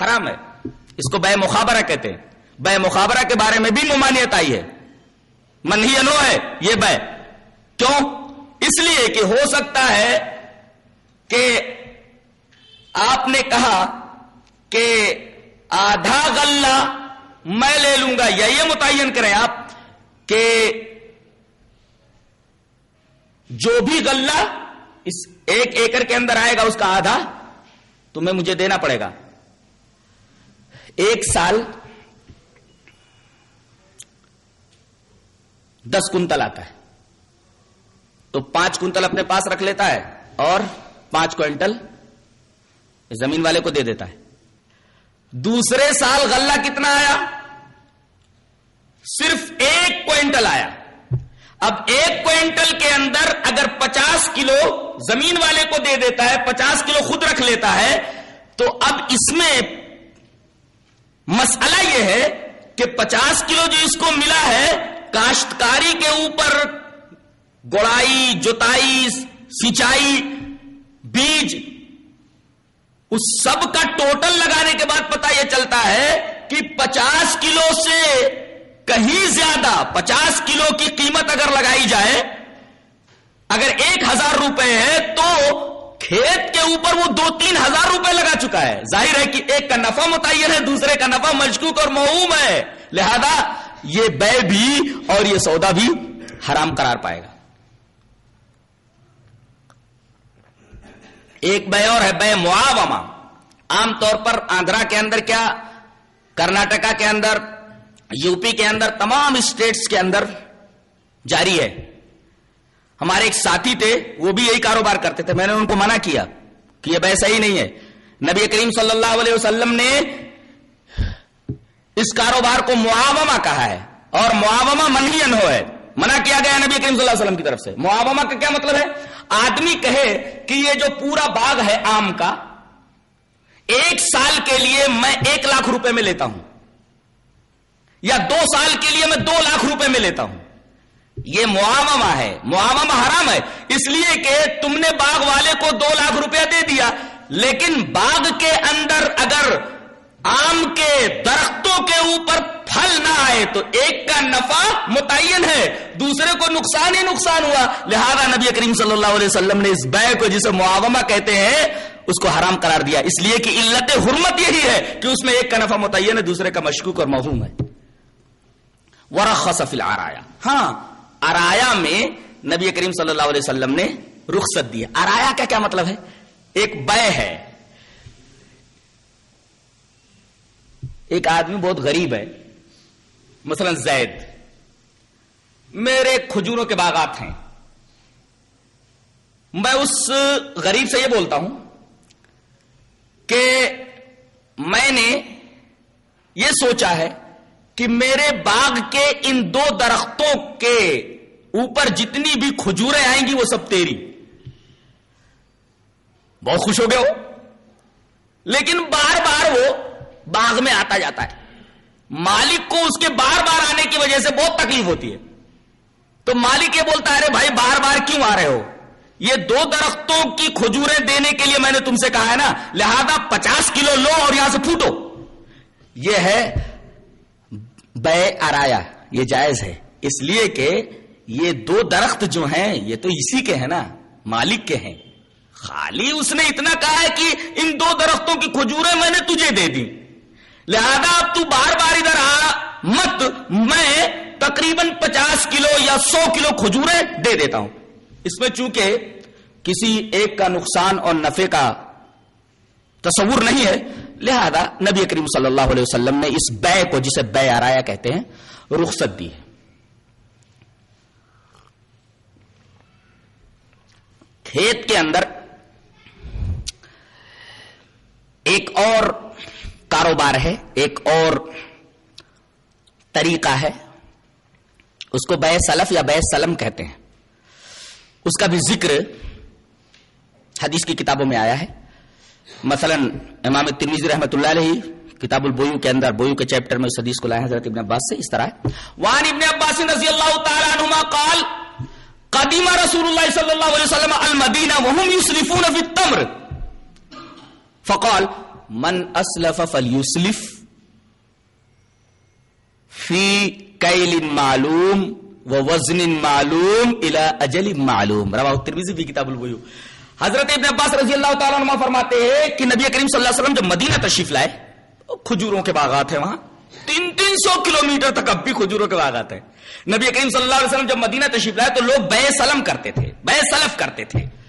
حرام ہے۔ اس کو بے مخابرہ کہتے ہیں۔ بے مخابرہ کے بارے میں بھی ممانعت آئی ہے۔ منہی انو ہے، یہ بے۔ کیوں؟ اس لیے کہ ہو سکتا ہے کہ آپ نے کہا کہ آدھا غلہ میں لے لوں گا۔ یا یہ متعین کریں آپ کہ جو بھی غلہ اس ایک ایکر کے اندر آئے گا، اس کا آدھا تمہیں مجھے دینا پڑے گا۔ ایک سال دس کنتل آتا ہے۔ تو پانچ کنتل اپنے پاس رکھ لیتا ہے اور پانچ کوئنٹل زمین والے کو دے دیتا ہے۔ دوسرے سال غلہ کتنا آیا؟ صرف ایک کوئنٹل آیا۔ اب ایک کوئنٹل کے اندر اگر پچاس کلو زمین والے کو دے دیتا ہے، پچاس کلو خود رکھ لیتا ہے، تو اب اس میں مسئلہ یہ ہے کہ پچاس کلو جو اس کو ملا ہے، کاشتکاری کے اوپر گوڑائی جوتائی سچائی بیج اس سب کا ٹوٹل لگانے کے بعد پتا یہ چلتا ہے کہ پچاس کلو سے کہیں زیادہ پچاس کلو کی قیمت اگر لگائی جائے، اگر ایک ہزار روپے ہے تو کھیت کے اوپر وہ دو تین ہزار روپے لگا چکا ہے۔ ظاہر ہے کہ ایک کا نفع متعین ہے، دوسرے کا نفع مشکوک اور معوم ہے۔ لہذا یہ بے بھی اور یہ سودا بھی حرام قرار پائے گا۔ ایک بے اور ہے بے معاوما عام طور پر آندھرا کے اندر کیا، کرناٹکا کے اندر، یو پی کے اندر، تمام اسٹیٹس کے اندر جاری ہے۔ ہمارے ایک ساتھی تھے، وہ بھی یہی کاروبار کرتے تھے۔ میں نے ان کو منع کیا کہ یہ بے صحیح نہیں ہے۔ نبی کریم صلی اللہ علیہ وسلم نے اس کاروبار کو معاوما کہا ہے اور معاوما منہی انہو ہے۔ منع کیا گیا نبی کریم صلی اللہ علیہ وسلم کی طرف سے۔ معاوما کا کیا مطلب ہے؟ آدمی کہے کہ یہ جو پورا باغ ہے آم کا، ایک سال کے لیے میں ایک لاکھ روپے میں لیتا ہوں۔ یا دو سال کے لیے میں دو لاکھ روپے میں لیتا ہوں۔ یہ معاوما ہے معاوما حرام ہے۔ اس لیے کہ تم نے باغ والے کو دو لاکھ روپیہ دے دیا، لیکن باغ کے اندر اگر آم کے درختوں کے اوپر پھل نہ آئے تو ایک کا نفع متعین ہے دوسرے کو نقصان ہی نقصان ہوا۔ لہذا نبی کریم صلی اللہ علیہ وسلم نے اس بے کو جسے معاومہ کہتے ہیں اس کو حرام قرار دیا۔ اس لیے کہ علت حرمت یہی ہے کہ اس میں ایک کا نفع متعین ہے دوسرے کا مشکوک اور محروم ہے۔ ورخص فی العرایا۔ ہاں۔ ارایا میں نبی کریم صلی اللہ علیہ وسلم نے رخصت دیا۔ ارایا کا کیا مطلب ہے؟ ایک بے ہے۔ ایک آدمی بہت غریب ہے، مثلا زید۔ میرے کھجوروں کے باغات ہیں۔ میں اس غریب سے یہ بولتا ہوں کہ میں نے یہ سوچا ہے کہ میرے باغ کے ان دو درختوں کے اوپر جتنی بھی کھجوریں آئیں گی وہ سب تیری۔ بہت خوش ہو گئے ہو۔ لیکن بار بار وہ باغ میں آتا جاتا ہے۔ مالک کو اس کے بار بار آنے کی وجہ سے بہت تکلیف ہوتی ہے۔ تو مالک یہ بولتا ہے، ارے بھائی، بار بار کیوں آ رہے ہو؟ یہ دو درختوں کی کھجوریں دینے کے لیے میں نے تم سے کہا ہے نا، لہذا پچاس کلو لو اور یہاں سے پھوٹو۔ یہ ہے بے ارایا یہ جائز ہے۔ اس لیے کہ یہ دو درخت جو ہیں، یہ تو اسی کے ہیں نا، مالک کے ہیں۔ خالی اس نے اتنا کہا ہے کہ ان دو درختوں کی کھجوریں میں نے تجھے دے دی لہذا اب تو بار بار ادھر آ، مت، میں تقریباً پچاس کلو یا سو کلو کھجوریں دے دیتا ہوں۔ اس میں چونکہ کسی ایک کا نقصان اور نفے کا تصور نہیں ہے، لہذا نبی کریم صلی اللہ علیہ وسلم نے اس بے کو جسے بے آرایا کہتے ہیں، رخصت دی ہے۔ کھیت کے اندر ایک اور کاروبار ہے، ایک اور طریقہ ہے، اس کو بے سلف یا بے سلم کہتے ہیں۔ اس کا بھی ذکر حدیث کی کتابوں میں آیا ہے۔ مثلا امام ترمیزی رحمۃ اللہ علیہ کتاب البویو کے اندر بویو کے چیپٹر میں اس حدیث کو لائے، حضرت ابن عباس سے اس طرح ہے۔ وان ابن عباس رضی اللہ تعالی عنہما قال، قدیم رسول اللہ صلی اللہ علیہ وسلم المدینہ وهم یسلفون فی التمر۔ فقال من اسلف فلیسلف فی کیل معلوم و وزن معلوم الى اجل معلوم۔ رواہ ترمیزی بھی کتاب البیو حضرت ابن عباس رضی اللہ تعالیٰ عنہ فرماتے ہیں کہ نبی کریم صلی اللہ علیہ وسلم جب مدینہ تشریف لائے، کھجوروں کے باغات ہیں وہاں۔ تین تین سو کلو میٹر تک اب بھی کھجوروں کے باغات ہیں۔ نبی کریم صلی اللہ علیہ وسلم جب مدینہ تشریف لائے تو لوگ بے سلم کرتے تھے، بے سلف کرتے تھے۔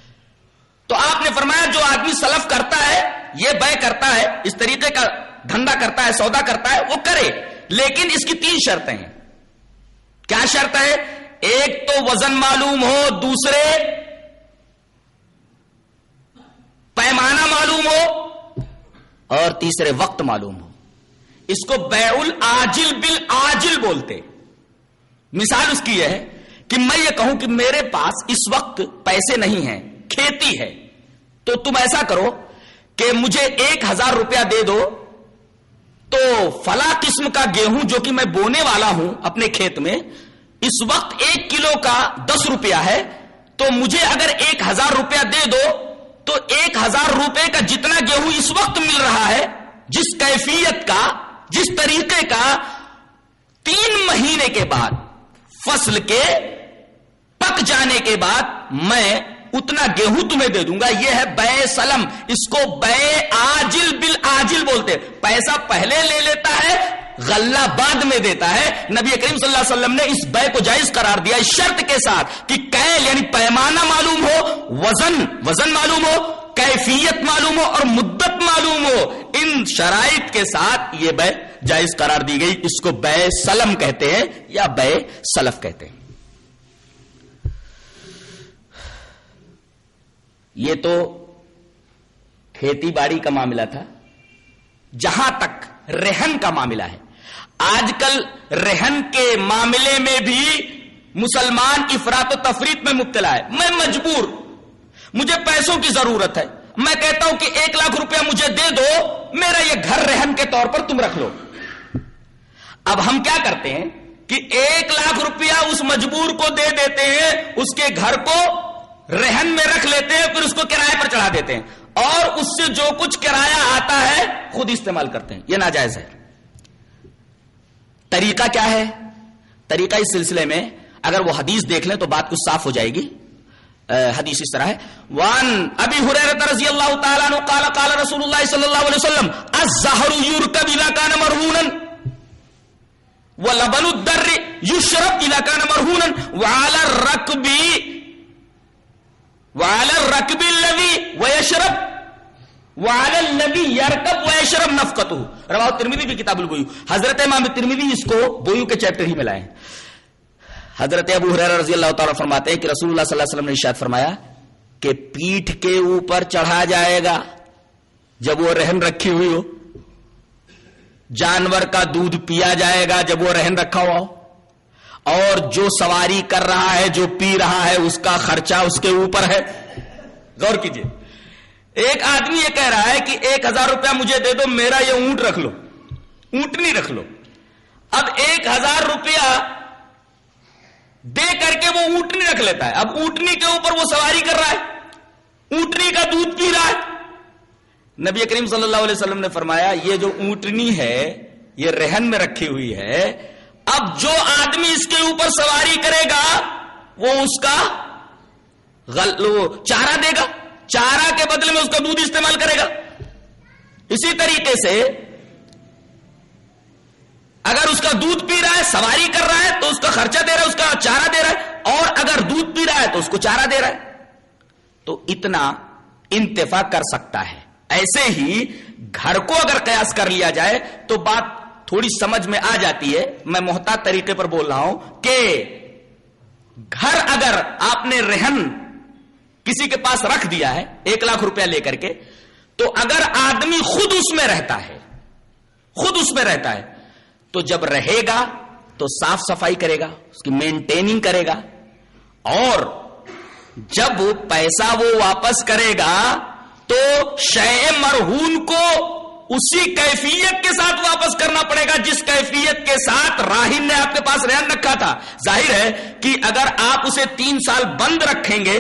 تو آپ نے فرمایا جو آدمی سلف کرتا ہے، یہ بے کرتا ہے، اس طریقے کا دھندا کرتا ہے، سودا کرتا ہے، وہ کرے۔ لیکن اس کی تین شرطیں ہیں۔ کیا شرط ہے؟ ایک تو وزن معلوم ہو، دوسرے پیمانہ معلوم ہو، اور تیسرے وقت معلوم ہو۔ اس کو بے آجل بل آجل بولتے مثال اس کی یہ ہے کہ میں یہ کہوں کہ میرے پاس اس وقت پیسے نہیں ہیں، کھیتی ہے۔ تو تم ایسا کرو کہ مجھے ایک ہزار روپیہ دے دو تو فلا قسم کا گیہوں جو کہ میں بونے والا ہوں اپنے کھیت میں، اس وقت ایک کلو کا دس روپیہ ہے، تو مجھے اگر ایک ہزار روپیہ دے دو تو ایک ہزار روپے کا جتنا گیہوں اس وقت مل رہا ہے، جس کیفیت کا، جس طریقے کا تین مہینے کے بعد، فصل کے پک جانے کے بعد میں اتنا گیہوں تمہیں دے دوں گا، یہ ہے بے سلم۔ اس کو بے آجل بل آجل بولتے۔ پیسہ پہلے لے لیتا ہے، غلہ بعد میں دیتا ہے۔ نبی کریم صلی اللہ علیہ وسلم نے اس بے کو جائز قرار دیا اس شرط کے ساتھ کہ کیل یعنی پیمانہ معلوم ہو، وزن وزن معلوم ہو، کیفیت معلوم ہو اور مدت معلوم ہو۔ ان شرائط کے ساتھ یہ بے جائز قرار دی گئی۔ اس کو بے سلم کہتے ہیں یا بے سلف کہتے ہیں۔ یہ تو کھیتی باڑی کا معاملہ تھا، جہاں تک رہن کا معاملہ ہے۔ آج کل رہن کے معاملے میں بھی مسلمان افراد و تفریح میں مبتلا ہے۔ میں مجبور، مجھے پیسوں کی ضرورت ہے۔ میں کہتا ہوں کہ ایک لاکھ روپیہ مجھے دے دو، میرا یہ گھر رہن کے طور پر تم رکھ لو۔ اب ہم کیا کرتے ہیں کہ ایک لاکھ روپیہ اس مجبور کو دے دیتے ہیں، اس کے گھر کو رہن میں رکھ لیتے ہیں، پھر اس کو کرائے پر چڑھا دیتے ہیں۔ اور اس سے جو کچھ کرایہ آتا ہے، خود استعمال کرتے ہیں۔ یہ ناجائز ہے۔ طریقہ کیا ہے؟ طریقہ اس سلسلے میں، اگر وہ حدیث دیکھ لیں تو بات کچھ صاف ہو جائے گی۔ حدیث اس طرح ہے۔ وان ابی حریرہ رضی اللہ تعالی عنہ قال قال رسول اللہ صلی اللہ علیہ وسلم الزہر یرکب اذا کان مرہونا ولبن الدر یشرب اذا کان مرہونا وعلى الرکب وعلى الرکب الذي ويشرب. وعلى النبي يركب ويشرب نفقته. رواه ترمذی بھی کتاب البیوع حضرت امام ترمذی اس کو بیوع کے چیپٹر ہی میں لائے ہیں. حضرت ابو حریر رضی اللہ تعالیٰ فرماتے ہیں کہ رسول اللہ صلی اللہ علیہ وسلم نے ارشاد فرمایا کہ پیٹھ کے اوپر چڑھا جائے گا جب وہ رہن رکھی ہوئی ہو. جانور کا دودھ پیا جائے گا جب وہ رہن رکھا ہوا ہو. اور جو سواری کر رہا ہے، جو پی رہا ہے، اس کا خرچہ اس کے اوپر ہے۔ غور کیجیے۔ ایک آدمی یہ کہہ رہا ہے کہ ایک ہزار روپیہ مجھے دے دو، میرا یہ اونٹ رکھ لو۔ اونٹ نہیں رکھ لو۔ اب ایک ہزار روپیہ دے کر کے وہ اونٹنی رکھ لیتا ہے۔ اب اونٹنی کے اوپر وہ سواری کر رہا ہے۔ اونٹنی کا دودھ پی رہا ہے۔ نبی کریم صلی اللہ علیہ وسلم نے فرمایا، یہ جو اونٹنی ہے، یہ رہن میں رکھی ہوئی ہے اب جو آدمی اس کے اوپر سواری کرے گا، وہ اس کا غل... چارہ دے گا۔ چارہ کے بدلے میں اس کا دودھ استعمال کرے گا۔ اسی طریقے سے اگر اس کا دودھ پی رہا ہے، سواری کر رہا ہے، تو اس کا خرچہ دے رہا ہے، اس کا چارہ دے رہا ہے۔ اور اگر دودھ پی رہا ہے، تو اس کو چارہ دے رہا ہے۔ تو اتنا انتفا کر سکتا ہے۔ ایسے ہی گھر کو اگر قیاس کر لیا جائے، تو بات تھوڑی سمجھ میں آ جاتی ہے، میں محتاط طریقے پر بول رہا ہوں کہ گھر اگر آپ نے رہن کسی کے پاس رکھ دیا ہے، ایک لاکھ روپیہ لے کر کے، تو اگر آدمی خود اس میں رہتا ہے، خود اس میں رہتا ہے، تو جب رہے گا تو صاف صفائی کرے گا، اس کی مینٹیننگ کرے گا، اور جب پیسہ وہ واپس کرے گا تو شے مرہون کو اسی کیفیت کے ساتھ واپس کرنا پڑے گا جس کیفیت کے ساتھ راہن نے آپ کے پاس رہن رکھا تھا۔ ظاہر ہے کہ اگر آپ اسے تین سال بند رکھیں گے،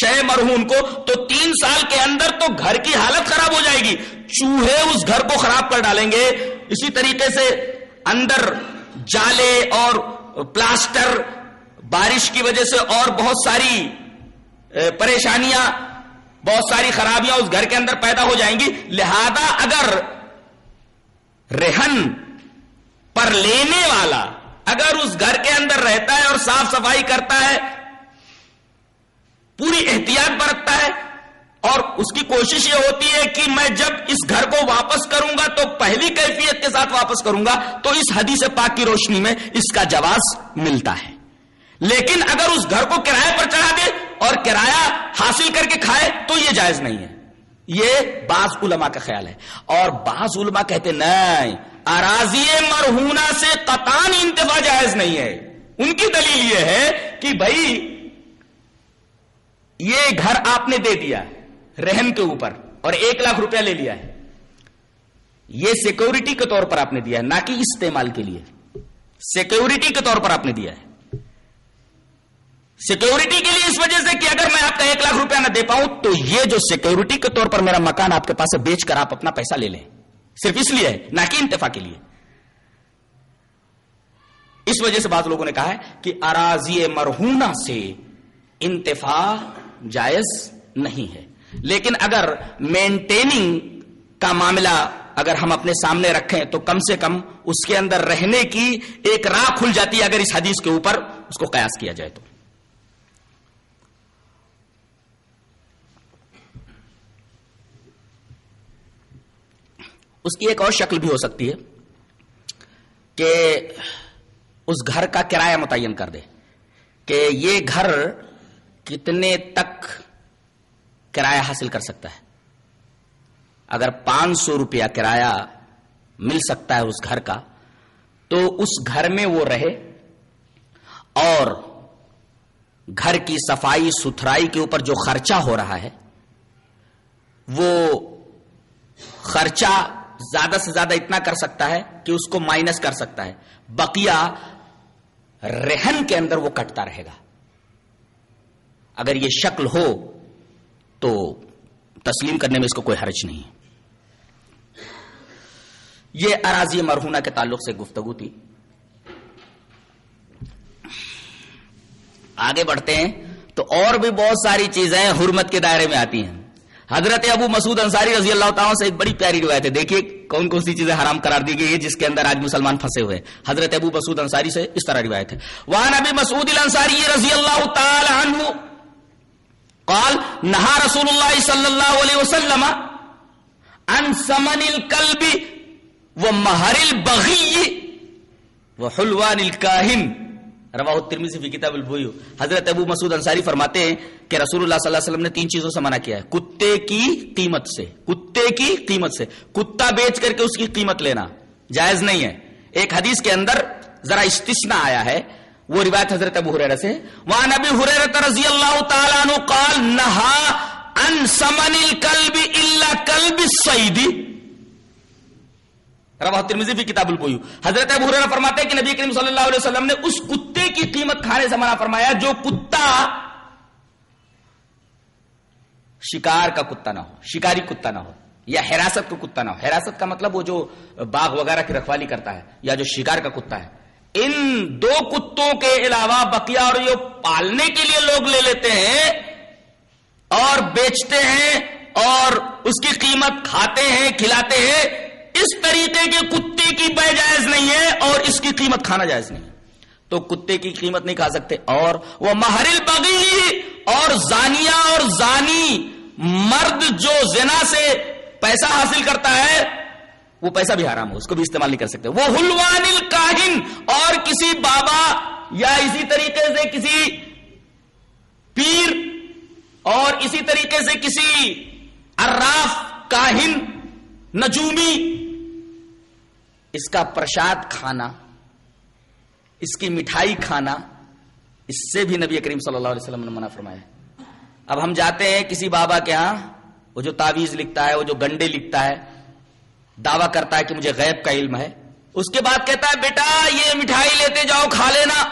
شے مرہون کو، تو تین سال کے اندر تو گھر کی حالت خراب ہو جائے گی۔ چوہے اس گھر کو خراب کر ڈالیں گے۔ اسی طریقے سے اندر جالے اور پلاسٹر، بارش کی وجہ سے اور بہت ساری پریشانیاں بہت ساری خرابیاں اس گھر کے اندر پیدا ہو جائیں گی۔ لہذا اگر رہن پر لینے والا اگر اس گھر کے اندر رہتا ہے اور صاف صفائی کرتا ہے، پوری احتیاط برتتا ہے، اور اس کی کوشش یہ ہوتی ہے کہ میں جب اس گھر کو واپس کروں گا تو پہلی کیفیت کے ساتھ واپس کروں گا، تو اس حدیث پاک کی روشنی میں اس کا جواز ملتا ہے۔ لیکن اگر اس گھر کو کرایہ پر چڑھا دے اور کرایہ حاصل کر کے کھائے تو یہ جائز نہیں ہے۔ یہ بعض علماء کا خیال ہے۔ اور بعض علماء کہتے نہیں، اراضی مرہونا سے قطان انتفا جائز نہیں ہے۔ ان کی دلیل یہ ہے کہ بھائی یہ گھر آپ نے دے دیا ہے رہن کے اوپر اور ایک لاکھ روپیہ لے لیا ہے۔ یہ سیکورٹی کے طور پر آپ نے دیا ہے، نہ کہ استعمال کے لیے۔ سیکورٹی کے طور پر آپ نے دیا ہے۔ سیکورٹی کے لیے اس وجہ سے کہ اگر میں آپ کا ایک لاکھ روپیہ نہ دے پاؤں تو یہ جو سیکورٹی کے طور پر میرا مکان آپ کے پاس بیچ کر آپ اپنا پیسہ لے لیں۔ صرف اس لیے نہ کہ انتفا کے لیے۔ اس وجہ سے بعض لوگوں نے کہا ہے کہ اراضی مرہونا سے انتفا جائز نہیں ہے۔ لیکن اگر مینٹیننگ کا معاملہ اگر ہم اپنے سامنے رکھیں تو کم سے کم اس کے اندر رہنے کی ایک راہ کھل جاتی ہے اگر اس حدیث کے اوپر اس کو قیاس کیا جائے تو۔ اس کی ایک اور شکل بھی ہو سکتی ہے کہ اس گھر کا کرایہ متعین کر دے کہ یہ گھر کتنے تک کرایہ حاصل کر سکتا ہے۔ اگر پانچ سو روپیہ کرایہ مل سکتا ہے اس گھر کا، تو اس گھر میں وہ رہے اور گھر کی صفائی ستھرائی کے اوپر جو خرچہ ہو رہا ہے، وہ خرچہ زیادہ سے زیادہ اتنا کر سکتا ہے کہ اس کو مائنس کر سکتا ہے۔ بقیہ رہن کے اندر وہ کٹتا رہے گا۔ اگر یہ شکل ہو تو تسلیم کرنے میں اس کو کوئی حرج نہیں۔ یہ اراضی مرہونہ کے تعلق سے گفتگو تھی۔ آگے بڑھتے ہیں تو اور بھی بہت ساری چیزیں حرمت کے دائرے میں آتی ہیں۔ حضرت ابو مسعود انصاری رضی اللہ تعالیٰ سے ایک بڑی پیاری روایت ہے۔ دیکھیے کون کون سی چیزیں حرام قرار دی گئی ہے جس کے اندر آج مسلمان پھنسے ہوئے حضرت ابو مسعود انصاری سے اس طرح روایت ہے۔ وہاں نبی مسعود الانصاری رضی اللہ تعالی عنہ قال، نہا رسول اللہ صلی اللہ علیہ وسلم ان سمن القلب و مہر البغی و حلوان الکاہن۔ رواہ الترمذی فی کتاب البیو حضرت ابو مسعود انصاری فرماتے ہیں کہ رسول اللہ صلی اللہ علیہ وسلم نے تین چیزوں سے منع کیا ہے۔ کتے کی قیمت سے۔ کتے کی قیمت سے۔ کتا بیچ کر کے اس کی قیمت لینا جائز نہیں ہے۔ ایک حدیث کے اندر ذرا استثناء آیا ہے۔ وہ روایت حضرت ابو حریرہ سے وہاں نبی حریرہ رضی اللہ تعالیٰ عنہ قال، نہا ان سمن القلب الا قلب الصیدی رواہ ترمذی فی کتاب البیو حضرت ابو ہریرہ فرماتے ہیں کہ نبی کریم صلی اللہ علیہ وسلم نے اس کتے کی قیمت کھانے سے منع فرمایا جو کتا شکار کا کتا نہ ہو، شکاری کتا نہ ہو، یا حراست کا کتا نہ ہو۔ حراست کا مطلب وہ جو باغ وغیرہ کی رکھوالی کرتا ہے یا جو شکار کا کتا ہے۔ ان دو کتوں کے علاوہ بقیا اور یہ پالنے کے لیے لوگ لے لیتے ہیں اور بیچتے ہیں اور اس کی قیمت کھاتے ہیں، کھلاتے ہیں۔ اس طریقے کے کتے کی بے جائز نہیں ہے اور اس کی قیمت کھانا جائز نہیں تو کتے کی قیمت نہیں کھا سکتے۔ اور وہ مہرل بغی اور زانیہ اور زانی مرد جو زنا سے پیسہ حاصل کرتا ہے، وہ پیسہ بھی حرام ہو اس کو بھی استعمال نہیں کر سکتے۔ وہ ہلوان الکاہن اور کسی بابا یا اسی طریقے سے کسی پیر اور اسی طریقے سے کسی عراف کاہن نجومی اس کا پرساد کھانا، اس کی مٹھائی کھانا، اس سے بھی نبی کریم صلی اللہ علیہ وسلم نے منع فرمایا اب ہم جاتے ہیں کسی بابا کے ہاں وہ جو تعویذ لکھتا ہے، وہ جو گنڈے لکھتا ہے، دعویٰ کرتا ہے کہ مجھے غیب کا علم ہے۔ اس کے بعد کہتا ہے، بیٹا، یہ مٹھائی لیتے جاؤ، کھا لینا۔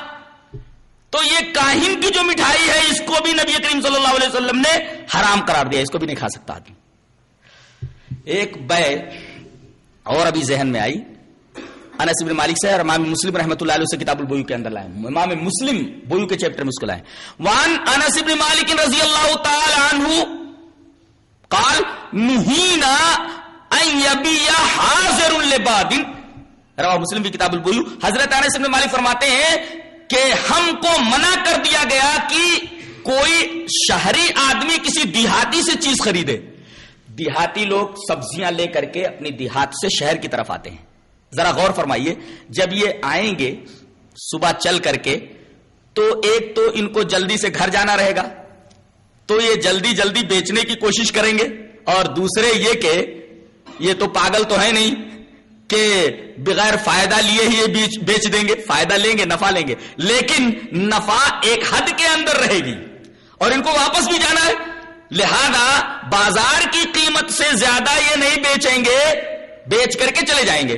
تو یہ کاہن کی جو مٹھائی ہے، اس کو بھی نبی کریم صلی اللہ علیہ وسلم نے حرام قرار دیا، اس کو بھی نہیں کھا سکتا آدمی۔ ایک بے اور ابھی ذہن میں آئی۔ انس بن مالک سے اور امام مسلم رحمۃ اللہ علیہ سے کتاب البیو کے اندر لائے امام مسلم بویو کے چیپٹر میں اس کو لائے وان انس بن مالک رضی اللہ تعالی عنہ قال نہینا ان یبیع حاضر لباد رواہ مسلم کی کتاب البیو حضرت انس بن مالک فرماتے ہیں کہ ہم کو منع کر دیا گیا کہ کوئی شہری آدمی کسی دیہاتی سے چیز خریدے۔ دیہاتی لوگ سبزیاں لے کر کے اپنی دیہات سے شہر کی طرف آتے ہیں۔ ذرا غور فرمائیے، جب یہ آئیں گے صبح چل کر کے، تو ایک تو ان کو جلدی سے گھر جانا رہے گا، تو یہ جلدی جلدی بیچنے کی کوشش کریں گے، اور دوسرے یہ کہ، یہ تو پاگل تو ہے نہیں کہ بغیر فائدہ لیے ہی یہ بیچ دیں گے، فائدہ لیں گے، نفع لیں گے، لیکن نفع ایک حد کے اندر رہے گی، اور ان کو واپس بھی جانا ہے۔ لہذا بازار کی قیمت سے زیادہ یہ نہیں بیچیں گے، بیچ کر کے چلے جائیں گے۔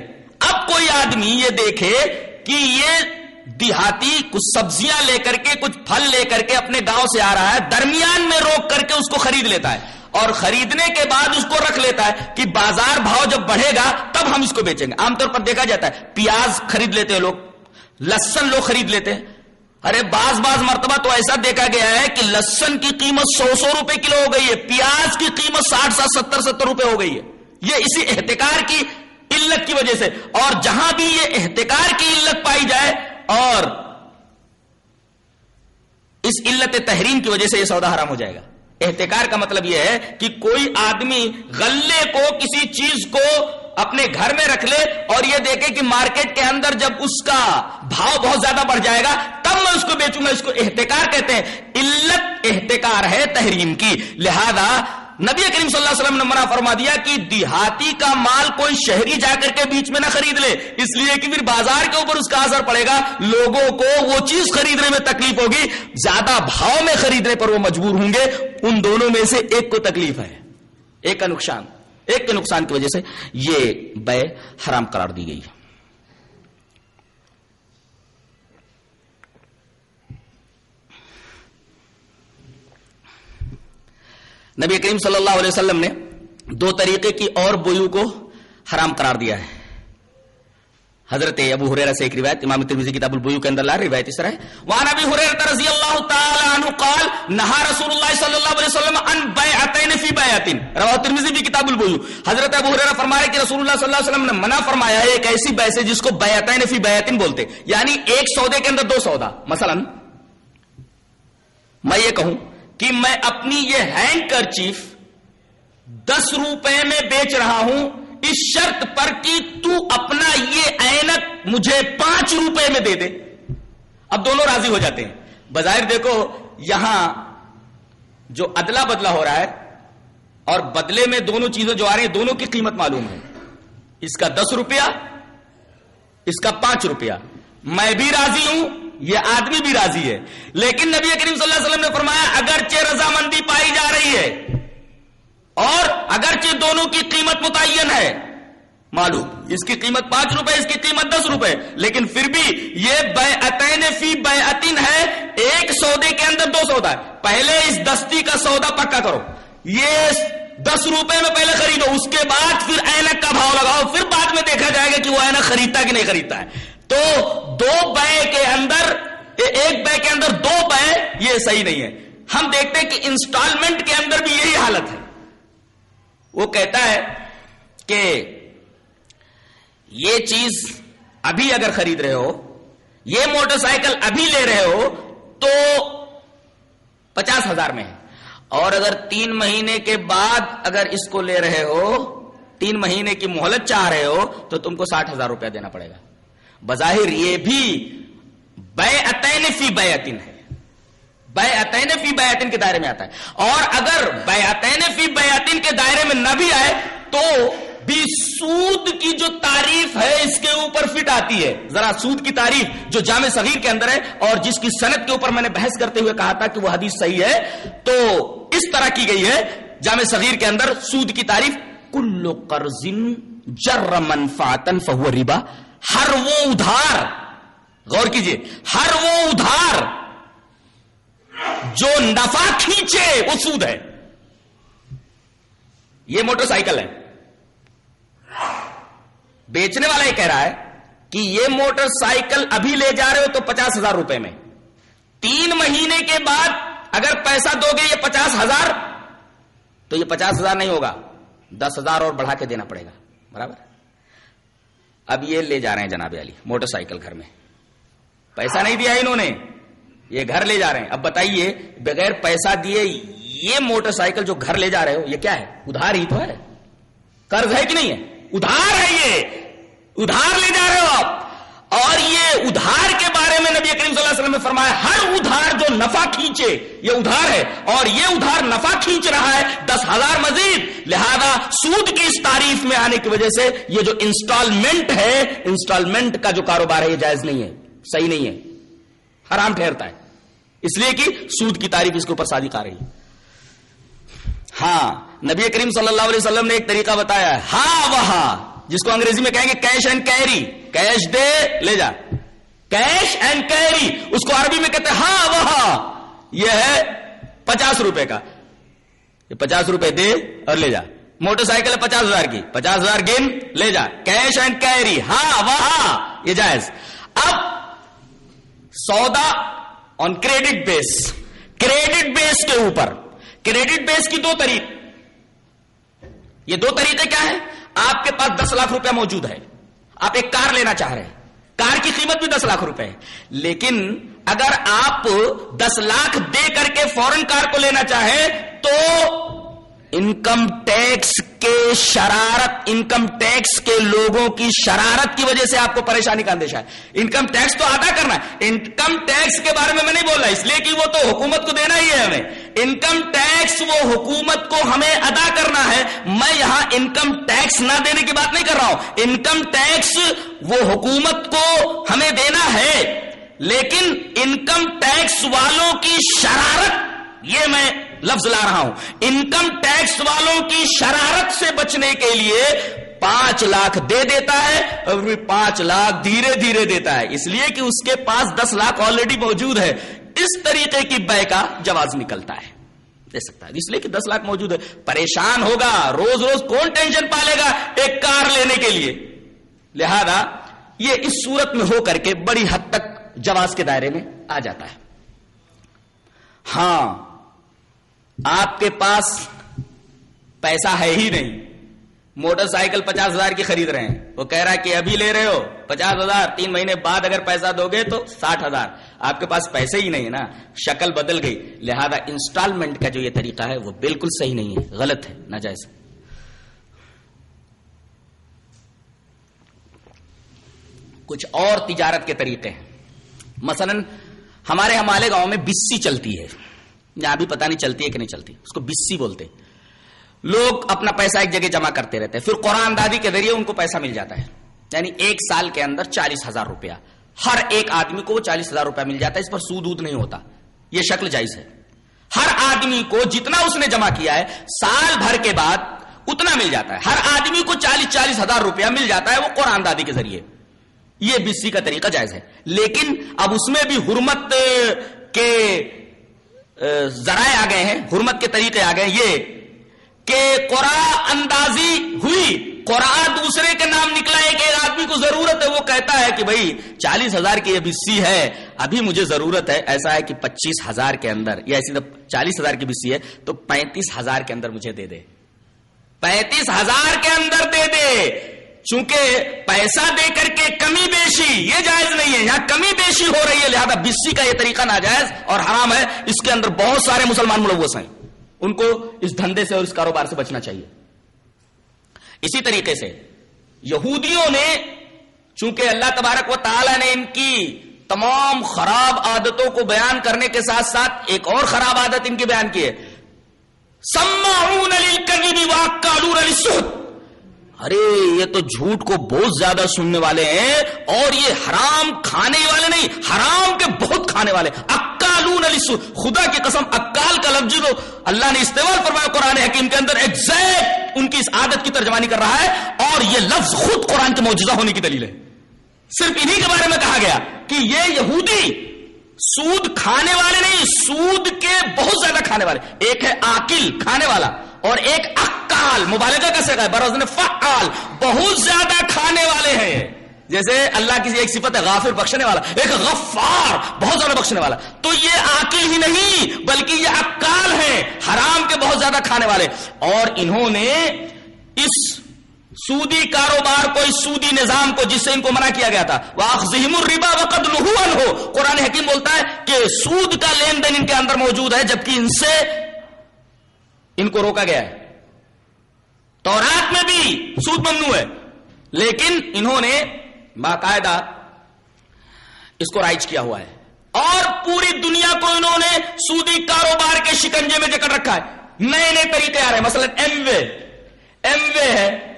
اب کوئی آدمی یہ دیکھے کہ یہ دیہاتی کچھ سبزیاں لے کر کے، کچھ پھل لے کر کے اپنے گاؤں سے آ رہا ہے، درمیان میں روک کر کے اس کو خرید لیتا ہے۔ اور خریدنے کے بعد اس کو رکھ لیتا ہے کہ بازار بھاؤ جب بڑھے گا تب ہم اس کو بیچیں گے۔ عام طور پر دیکھا جاتا ہے، پیاز خرید لیتے ہیں لوگ لسن لوگ خرید لیتے ہیں۔ ارے باز باز مرتبہ تو ایسا دیکھا گیا ہے کہ لسن کی قیمت سو سو روپے کلو ہو گئی ہے، پیاز کی قیمت ساٹھ ساٹھ ستر ستر روپے ہو گئی ہے۔ یہ اسی احتکار کی علت کی وجہ سے اور جہاں بھی یہ احتکار کی علت پائی جائے اور اس علت تحریم کی وجہ سے یہ سودا حرام ہو جائے گا۔ احتکار کا مطلب یہ ہے کہ کوئی آدمی غلے کو کسی چیز کو اپنے گھر میں رکھ لے اور یہ دیکھے کہ مارکیٹ کے اندر جب اس کا بھاؤ بہت زیادہ بڑھ جائے گا، تب میں اس کو بیچوں گا۔ اس کو احتکار کہتے ہیں۔ علت احتکار ہے تحریم کی۔ لہذا نبی کریم صلی اللہ علیہ وسلم نے منع فرما دیا کہ دیہاتی کا مال کوئی شہری جا کر کے بیچ میں نہ خرید لے۔ اس لیے کہ پھر بازار کے اوپر اس کا اثر پڑے گا۔ لوگوں کو وہ چیز خریدنے میں تکلیف ہوگی۔ زیادہ بھاؤ میں خریدنے پر وہ مجبور ہوں گے۔ ان دونوں میں سے ایک کو تکلیف ہے۔ ایک کا نقصان۔ ایک کے نقصان کی وجہ سے یہ بے حرام قرار دی گئی ہے۔ نبی کریم صلی اللہ علیہ وسلم نے دو طریقے کی اور بویو کو حرام قرار دیا ہے۔ حضرت ابو حریرہ سے ایک روایت، امام ترمذی کتاب البیو کے اندر لا روایت اس طرح ہے۔ وان ابی حریرہ رضی اللہ تعالی عنہ قال، نہا رسول اللہ صلی اللہ علیہ وسلم عن بیعتین فی بیعتین۔ رواه ترمذی بھی کتاب البیو حضرت ابو حریرہ فرما رہے کہ رسول اللہ صلی اللہ علیہ وسلم نے منع فرمایا ہے ایک ایسی بیع سے جس کو بیعتین فی بیعتین بولتے۔ یعنی ایک سودے کے اندر دو سودا۔ مثلا، میں یہ کہوں کہ میں اپنی یہ ہینگ کرچیف دس روپے میں بیچ رہا ہوں، اس شرط پر کہ تو اپنا یہ اینک مجھے پانچ روپے میں دے دے۔ اب دونوں راضی ہو جاتے ہیں۔ بظاہر دیکھو، یہاں جو ادلا بدلا ہو رہا ہے اور بدلے میں دونوں چیزیں جو آ رہی ہیں، دونوں کی قیمت معلوم ہے۔ اس کا دس روپیہ، اس کا پانچ روپیہ۔ میں بھی راضی ہوں یہ آدمی بھی راضی ہے۔ لیکن نبی کریم صلی اللہ علیہ وسلم نے فرمایا، اگرچہ رضامندی پائی جا رہی ہے، اور اگرچہ دونوں کی قیمت متعین ہے، معلوم، اس کی قیمت پانچ روپے، اس کی قیمت دس روپے، لیکن پھر بھی یہ بے فی بے ہے، ایک سودے کے اندر دو سودا ہے۔ پہلے اس دستی کا سودا پکا کرو، یہ دس روپے میں پہلے خریدو، اس کے بعد پھر اینک کا بھاؤ لگاؤ، پھر بعد میں دیکھا جائے گا کہ وہ اینک خریدتا کہ نہیں خریدتا ہے۔ تو دو بے کے اندر ایک بے کے اندر دو بے، یہ صحیح نہیں ہے۔ ہم دیکھتے ہیں کہ انسٹالمنٹ کے اندر بھی یہی حالت ہے۔ وہ کہتا ہے کہ یہ چیز ابھی اگر خرید رہے ہو، یہ موٹر سائیکل ابھی لے رہے ہو، تو پچاس ہزار میں ہے۔ اور اگر تین مہینے کے بعد اگر اس کو لے رہے ہو، تین مہینے کی مہلت چاہ رہے ہو، تو تم کو ساٹھ ہزار روپیہ دینا پڑے گا۔ بظاہر یہ بھی بے اتین فی بے ہے۔ بے اتین فی بیعتین کے دائرے میں آتا ہے۔ اور اگر بے اتین فی بیعتین کے دائرے میں نہ بھی آئے تو بھی سود کی جو تعریف ہے اس کے اوپر فٹ آتی ہے۔ ذرا سود کی تعریف جو جامع صغیر کے اندر ہے اور جس کی صنعت کے اوپر میں نے بحث کرتے ہوئے کہا تھا کہ وہ حدیث صحیح ہے، تو اس طرح کی گئی ہے۔ جامع صغیر کے اندر سود کی تعریف، کل قرض جر منفاتن فہو ربا۔ ہر وہ ادھار، غور کیجیے، ہر وہ ادھار جو نفع کھینچے، وہ سود ہے۔ یہ موٹر سائیکل ہے۔ بیچنے والا یہ کہہ رہا ہے کہ یہ موٹر سائیکل ابھی لے جا رہے ہو تو پچاس ہزار روپے میں۔ تین مہینے کے بعد اگر پیسہ دو گے یہ پچاس ہزار، تو یہ پچاس ہزار نہیں ہوگا۔ دس ہزار اور بڑھا کے دینا پڑے گا۔ برابر؟ اب یہ لے جا رہے ہیں جناب علی، موٹر سائیکل گھر میں۔ پیسہ نہیں دیا انہوں نے۔ یہ گھر لے جا رہے ہیں۔ اب بتائیے، بغیر پیسہ دیے یہ موٹر سائیکل جو گھر لے جا رہے ہو، یہ کیا ہے؟ ادھار ہی تو ہے۔ قرض ہے کہ نہیں ہے؟ ادھار ہے یہ۔ ادھار لے جا رہے ہو آپ۔ اور یہ ادھار کے بارے میں نبی کریم صلی اللہ علیہ وسلم نے فرمایا، ہر نفع کھینچے، یہ ادھار ہے اور یہ ادھار نفع کھینچ رہا ہے دس ہزار مزید۔ لہذا سود کی اس تعریف میں آنے کی وجہ سے یہ جو انسٹالمنٹ ہے انسٹالمنٹ کا جو کاروبار ہے، یہ جائز نہیں ہے، صحیح نہیں ہے۔ حرام ٹھہرتا ہے۔ اس لیے کہ سود کی تعریف اس کے اوپر صادق آ رہی ہے۔ ہاں نبی کریم صلی اللہ علیہ وسلم نے ایک طریقہ بتایا ہے۔ ہاں وہاں، جس کو انگریزی میں کہیں گے کیش اینڈ کیری کیش دے، لے جا۔ کیش اینڈ کیری، اس کو عربی میں کہتے ہیں ہاں وہاں۔ یہ ہے پچاس روپے کا۔ یہ پچاس روپے دے اور لے جا۔ موٹر سائیکل ہے پچاس ہزار کی۔ پچاس ہزار گن، لے جا۔ کیش اینڈ کیری ہاں وہاں۔ یہ جائز۔ اب سودا آن کریڈٹ بیس کریڈٹ بیس کے اوپر۔ کریڈٹ بیس کی دو طریق۔ یہ دو طریقے کیا ہے آپ کے پاس دس لاکھ روپیہ موجود ہے۔ آپ ایک کار لینا چاہ رہے ہیں۔ کار کی قیمت بھی دس لاکھ روپے ہے۔ لیکن اگر آپ دس لاکھ دے کر کے فورن کار کو لینا چاہیں تو انکم ٹیکس کے شرارت، انکم ٹیکس کے لوگوں کی شرارت کی وجہ سے آپ کو پریشانی کا اندیشہ ہے۔ انکم ٹیکس تو ادا کرنا ہے۔ انکم ٹیکس کے بارے میں میں نہیں بول رہا، اس لیے کہ وہ تو حکومت کو دینا ہی ہے ہمیں۔ انکم ٹیکس وہ حکومت کو ہمیں ادا کرنا ہے، میں یہاں انکم ٹیکس نہ دینے کی بات نہیں کر رہا ہوں۔ انکم ٹیکس وہ حکومت کو ہمیں دینا ہے، لیکن انکم ٹیکس والوں کی شرارت، یہ میں لفظ لا رہا ہوں۔ انکم ٹیکس والوں کی شرارت سے بچنے کے لیے پانچ لاکھ دے دیتا ہے، اور پانچ لاکھ دھیرے دھیرے دیتا ہے۔ اس لیے کہ اس کے پاس دس لاکھ آلریڈی موجود ہے۔ اس طریقے کی بے کا جواز نکلتا ہے۔ دے سکتا ہے۔ اس لیے کہ دس لاکھ موجود ہے۔ پریشان ہوگا۔ روز روز کون ٹینشن پالے گا ایک کار لینے کے لیے؟ لہذا یہ اس صورت میں ہو کر کے بڑی حد تک جواز کے دائرے میں آ جاتا ہے۔ ہاں آپ کے پاس پیسہ ہے ہی نہیں۔ موٹر سائیکل پچاس ہزار کی خرید رہے ہیں۔ وہ کہہ رہا ہے کہ ابھی لے رہے ہو۔ پچاس ہزار تین مہینے بعد اگر پیسہ دو گے تو ساٹھ ہزار۔ آپ کے پاس پیسے ہی نہیں ہے نا۔ شکل بدل گئی۔ لہذا انسٹالمنٹ کا جو یہ طریقہ ہے وہ بالکل صحیح نہیں ہے۔ غلط ہے۔ ناجائز۔ کچھ اور تجارت کے طریقے ہیں۔ مثلا ہمارے ہمارے گاؤں میں بسی چلتی ہے۔ یہاں بھی پتہ نہیں چلتی ہے کہ نہیں چلتی۔ اس کو بسی بولتے لوگ اپنا پیسہ ایک جگہ جمع کرتے رہتے ہیں۔ پھر قرآن دادی کے ذریعے ان کو پیسہ مل جاتا ہے۔ یعنی ایک سال کے اندر چالیس ہزار روپیہ۔ ہر ایک آدمی کو وہ چالیس ہزار روپیہ مل جاتا ہے، اس پر سود ود نہیں ہوتا۔ یہ شکل جائز ہے۔ ہر آدمی کو جتنا اس نے جمع کیا ہے، سال بھر کے بعد اتنا مل جاتا ہے۔ ہر آدمی کو چالیس چالیس ہزار روپیہ مل جاتا ہے وہ قرآن دادی کے ذریعے۔ یہ بسی کا طریقہ جائز ہے۔ لیکن اب اس میں بھی حرمت کے ذرائع آ گئے ہیں، حرمت کے طریقے آ گئے یہ کہ قرآ اندازی ہوئی۔ قرآن دوسرے کے نام نکلا ہے کہ ایک آدمی کو ضرورت ہے، وہ کہتا ہے کہ بھائی چالیس ہزار کی یہ بسی ہے، ابھی مجھے ضرورت ہے، ایسا ہے کہ پچیس ہزار کے اندر، یا ایسی چالیس ہزار کی بسی ہے، تو پینتیس ہزار کے اندر مجھے دے دے۔ پینتیس ہزار کے اندر دے دے، چونکہ پیسہ دے کر کے کمی بیشی، یہ جائز نہیں ہے۔ یہاں کمی بیشی ہو رہی ہے، لہذا بسی کا یہ طریقہ ناجائز اور حرام ہے۔ اس کے اندر بہت سارے مسلمان ملوث ہیں۔ ان کو اس دھندے سے اور اس کاروبار سے بچنا چاہیے۔ اسی طریقے سے یہودیوں نے چونکہ اللہ تبارک و تعالی نے ان کی تمام خراب عادتوں کو بیان کرنے کے ساتھ ساتھ ایک اور خراب عادت ان کی بیان کی ہے۔ ارے، یہ تو جھوٹ کو بہت زیادہ سننے والے ہیں اور یہ حرام کھانے والے نہیں، حرام کے بہت کھانے والے اکالون خدا کی قسم، اکال کا لفظ جو اللہ نے استعمال فرمایا قرآن حکیم کے اندر ایگزیکٹ ان کی اس عادت کی ترجمانی کر رہا ہے اور یہ لفظ خود قرآن کے موجودہ ہونے کی دلیل ہے۔ صرف انہی کے بارے میں کہا گیا کہ یہ یہودی سود کھانے والے نہیں، سود کے بہت زیادہ کھانے والے۔ ایک ہے آکل کھانے والا اور ایک اکال، مبالغہ کا سکا ہے بروزن فعال، بہت زیادہ کھانے والے ہیں۔ جیسے اللہ کی ایک صفت ہے غافر بخشنے والا، ایک غفار بہت زیادہ بخشنے والا۔ تو یہ عاقل ہی نہیں، بلکہ یہ اکال ہے حرام کے بہت زیادہ کھانے والے۔ اور انہوں نے اس سودی کاروبار کو، اس سودی نظام کو، جس سے ان کو منع کیا گیا تھا وہ اخذہم الربا وقد نہون ہو قرآن حکیم بولتا ہے کہ سود کا لین دین ان کے اندر موجود ہے، جبکہ ان سے ان کو روکا گیا ہے۔ تورات میں بھی سود ممنوع ہے، لیکن انہوں نے باقاعدہ اس کو رائج کیا ہوا ہے۔ اور پوری دنیا کو انہوں نے سودی کاروبار کے شکنجے میں جکڑ رکھا ہے۔ نئے نئے طریقے آ رہے ہیں۔ مثلا ایم وے ایم وے ہے۔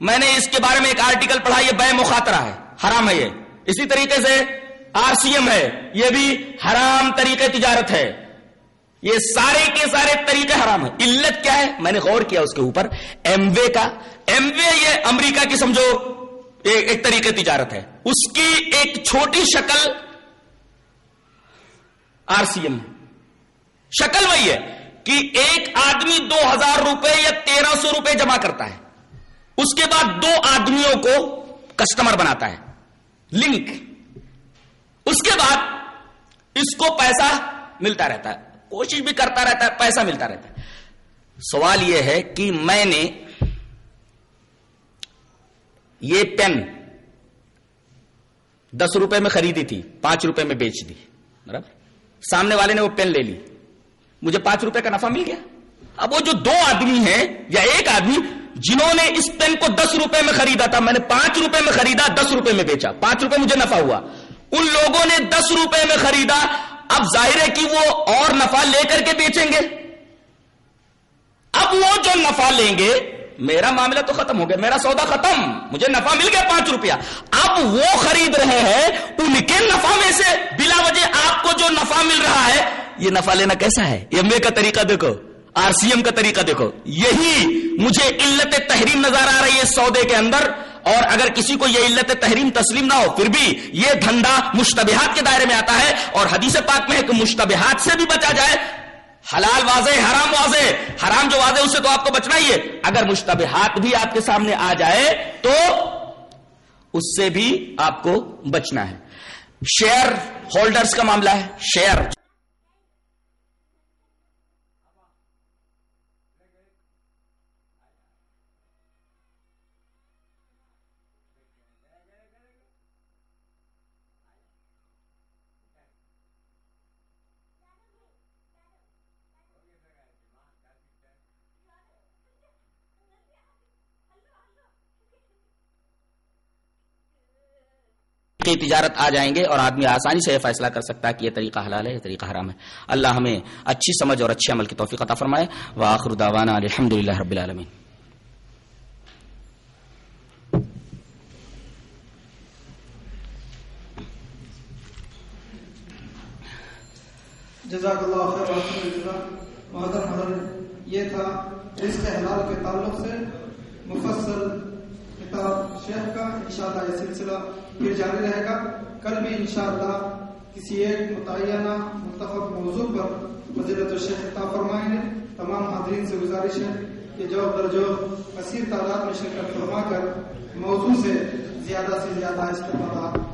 میں نے اس کے بارے میں ایک آرٹیکل پڑھا یہ بے مخاطرہ ہے۔ حرام ہے یہ۔ اسی طریقے سے آر سی ایم ہے۔ یہ بھی حرام طریقے تجارت ہے۔ یہ سارے کے سارے طریقے حرام ہیں۔ علت کیا ہے؟ میں نے غور کیا اس کے اوپر۔ ایم وے کا۔ ایم وے یہ امریکہ کی، سمجھو ایک طریقے تجارت ہے۔ اس کی ایک چھوٹی شکل آر سی ایم شکل وہی ہے کہ ایک آدمی دو ہزار روپے یا تیرہ سو روپے جمع کرتا ہے۔ اس کے بعد دو آدمیوں کو کسٹمر بناتا ہے۔ لنک۔ اس کے بعد اس کو پیسہ ملتا رہتا ہے۔ کوشش بھی کرتا رہتا ہے، پیسہ ملتا رہتا ہے۔ سوال یہ ہے کہ میں نے یہ پین دس روپے میں خریدی تھی، پانچ روپے میں بیچ دی، برابر؟ سامنے والے نے وہ پین لے لی۔ مجھے پانچ روپے کا نفع مل گیا۔ اب وہ جو دو آدمی ہیں یا ایک آدمی جنہوں نے اس پین کو دس روپے میں خریدا تھا، میں نے پانچ روپے میں خریدا، دس روپے میں بیچا۔ پانچ روپے مجھے نفع ہوا۔ ان لوگوں نے دس روپے میں خریدا، اب ظاہر ہے کہ وہ اور نفع لے کر کے بیچیں گے۔ اب وہ جو نفع لیں گے میرا معاملہ تو ختم ہو گیا، میرا سودا ختم، مجھے نفع مل گیا پانچ روپیہ۔ اب وہ خرید رہے ہیں، ان کے نفع میں سے بلا وجہ آپ کو جو نفع مل رہا ہے، یہ نفع لینا کیسا ہے؟ ایم اے کا طریقہ دیکھو، آر سی ایم کا طریقہ دیکھو۔ یہی مجھے علت تحریم نظر آ رہی ہے سودے کے اندر، اور اگر کسی کو یہ علت تحریم تسلیم نہ ہو، پھر بھی یہ دھندا مشتبہات کے دائرے میں آتا ہے، اور حدیث پاک میں ہے کہ مشتبہات سے بھی بچا جائے حلال واضح، حرام واضح، حرام جو واضح، اس سے تو آپ کو بچنا ہی ہے. اگر مشتبہات بھی آپ کے سامنے آ جائے، تو اس سے بھی آپ کو بچنا ہے. شیئر ہولڈرز کا معاملہ ہے، شیئر. کی تجارت آ جائیں گے اور آدمی آسانی سے یہ فیصلہ کر سکتا ہے کہ یہ طریقہ حلال ہے، یہ طریقہ حرام ہے۔ اللہ ہمیں اچھی سمجھ اور اچھے عمل کی توفیق عطا فرمائے۔ وآخر دعوانا الحمد للہ رب العالمین۔ جزاک اللہ خیر وحسن حضرت، یہ تھا رزق حلال کے تعلق سے مفصل کتاب شیخ کا، انشاءاللہ یہ سلسلہ یہ جاری رہے گا۔ کل بھی انشاءاللہ کسی ایک متعینہ متفق موضوع پر فضیلت الشیخ عطا فرمائیں گے۔ تمام حاضرین سے گزارش ہے کہ جو درجو کثیر تعداد میں شرکت فرما کر موضوع سے زیادہ سے زیادہ استفادہ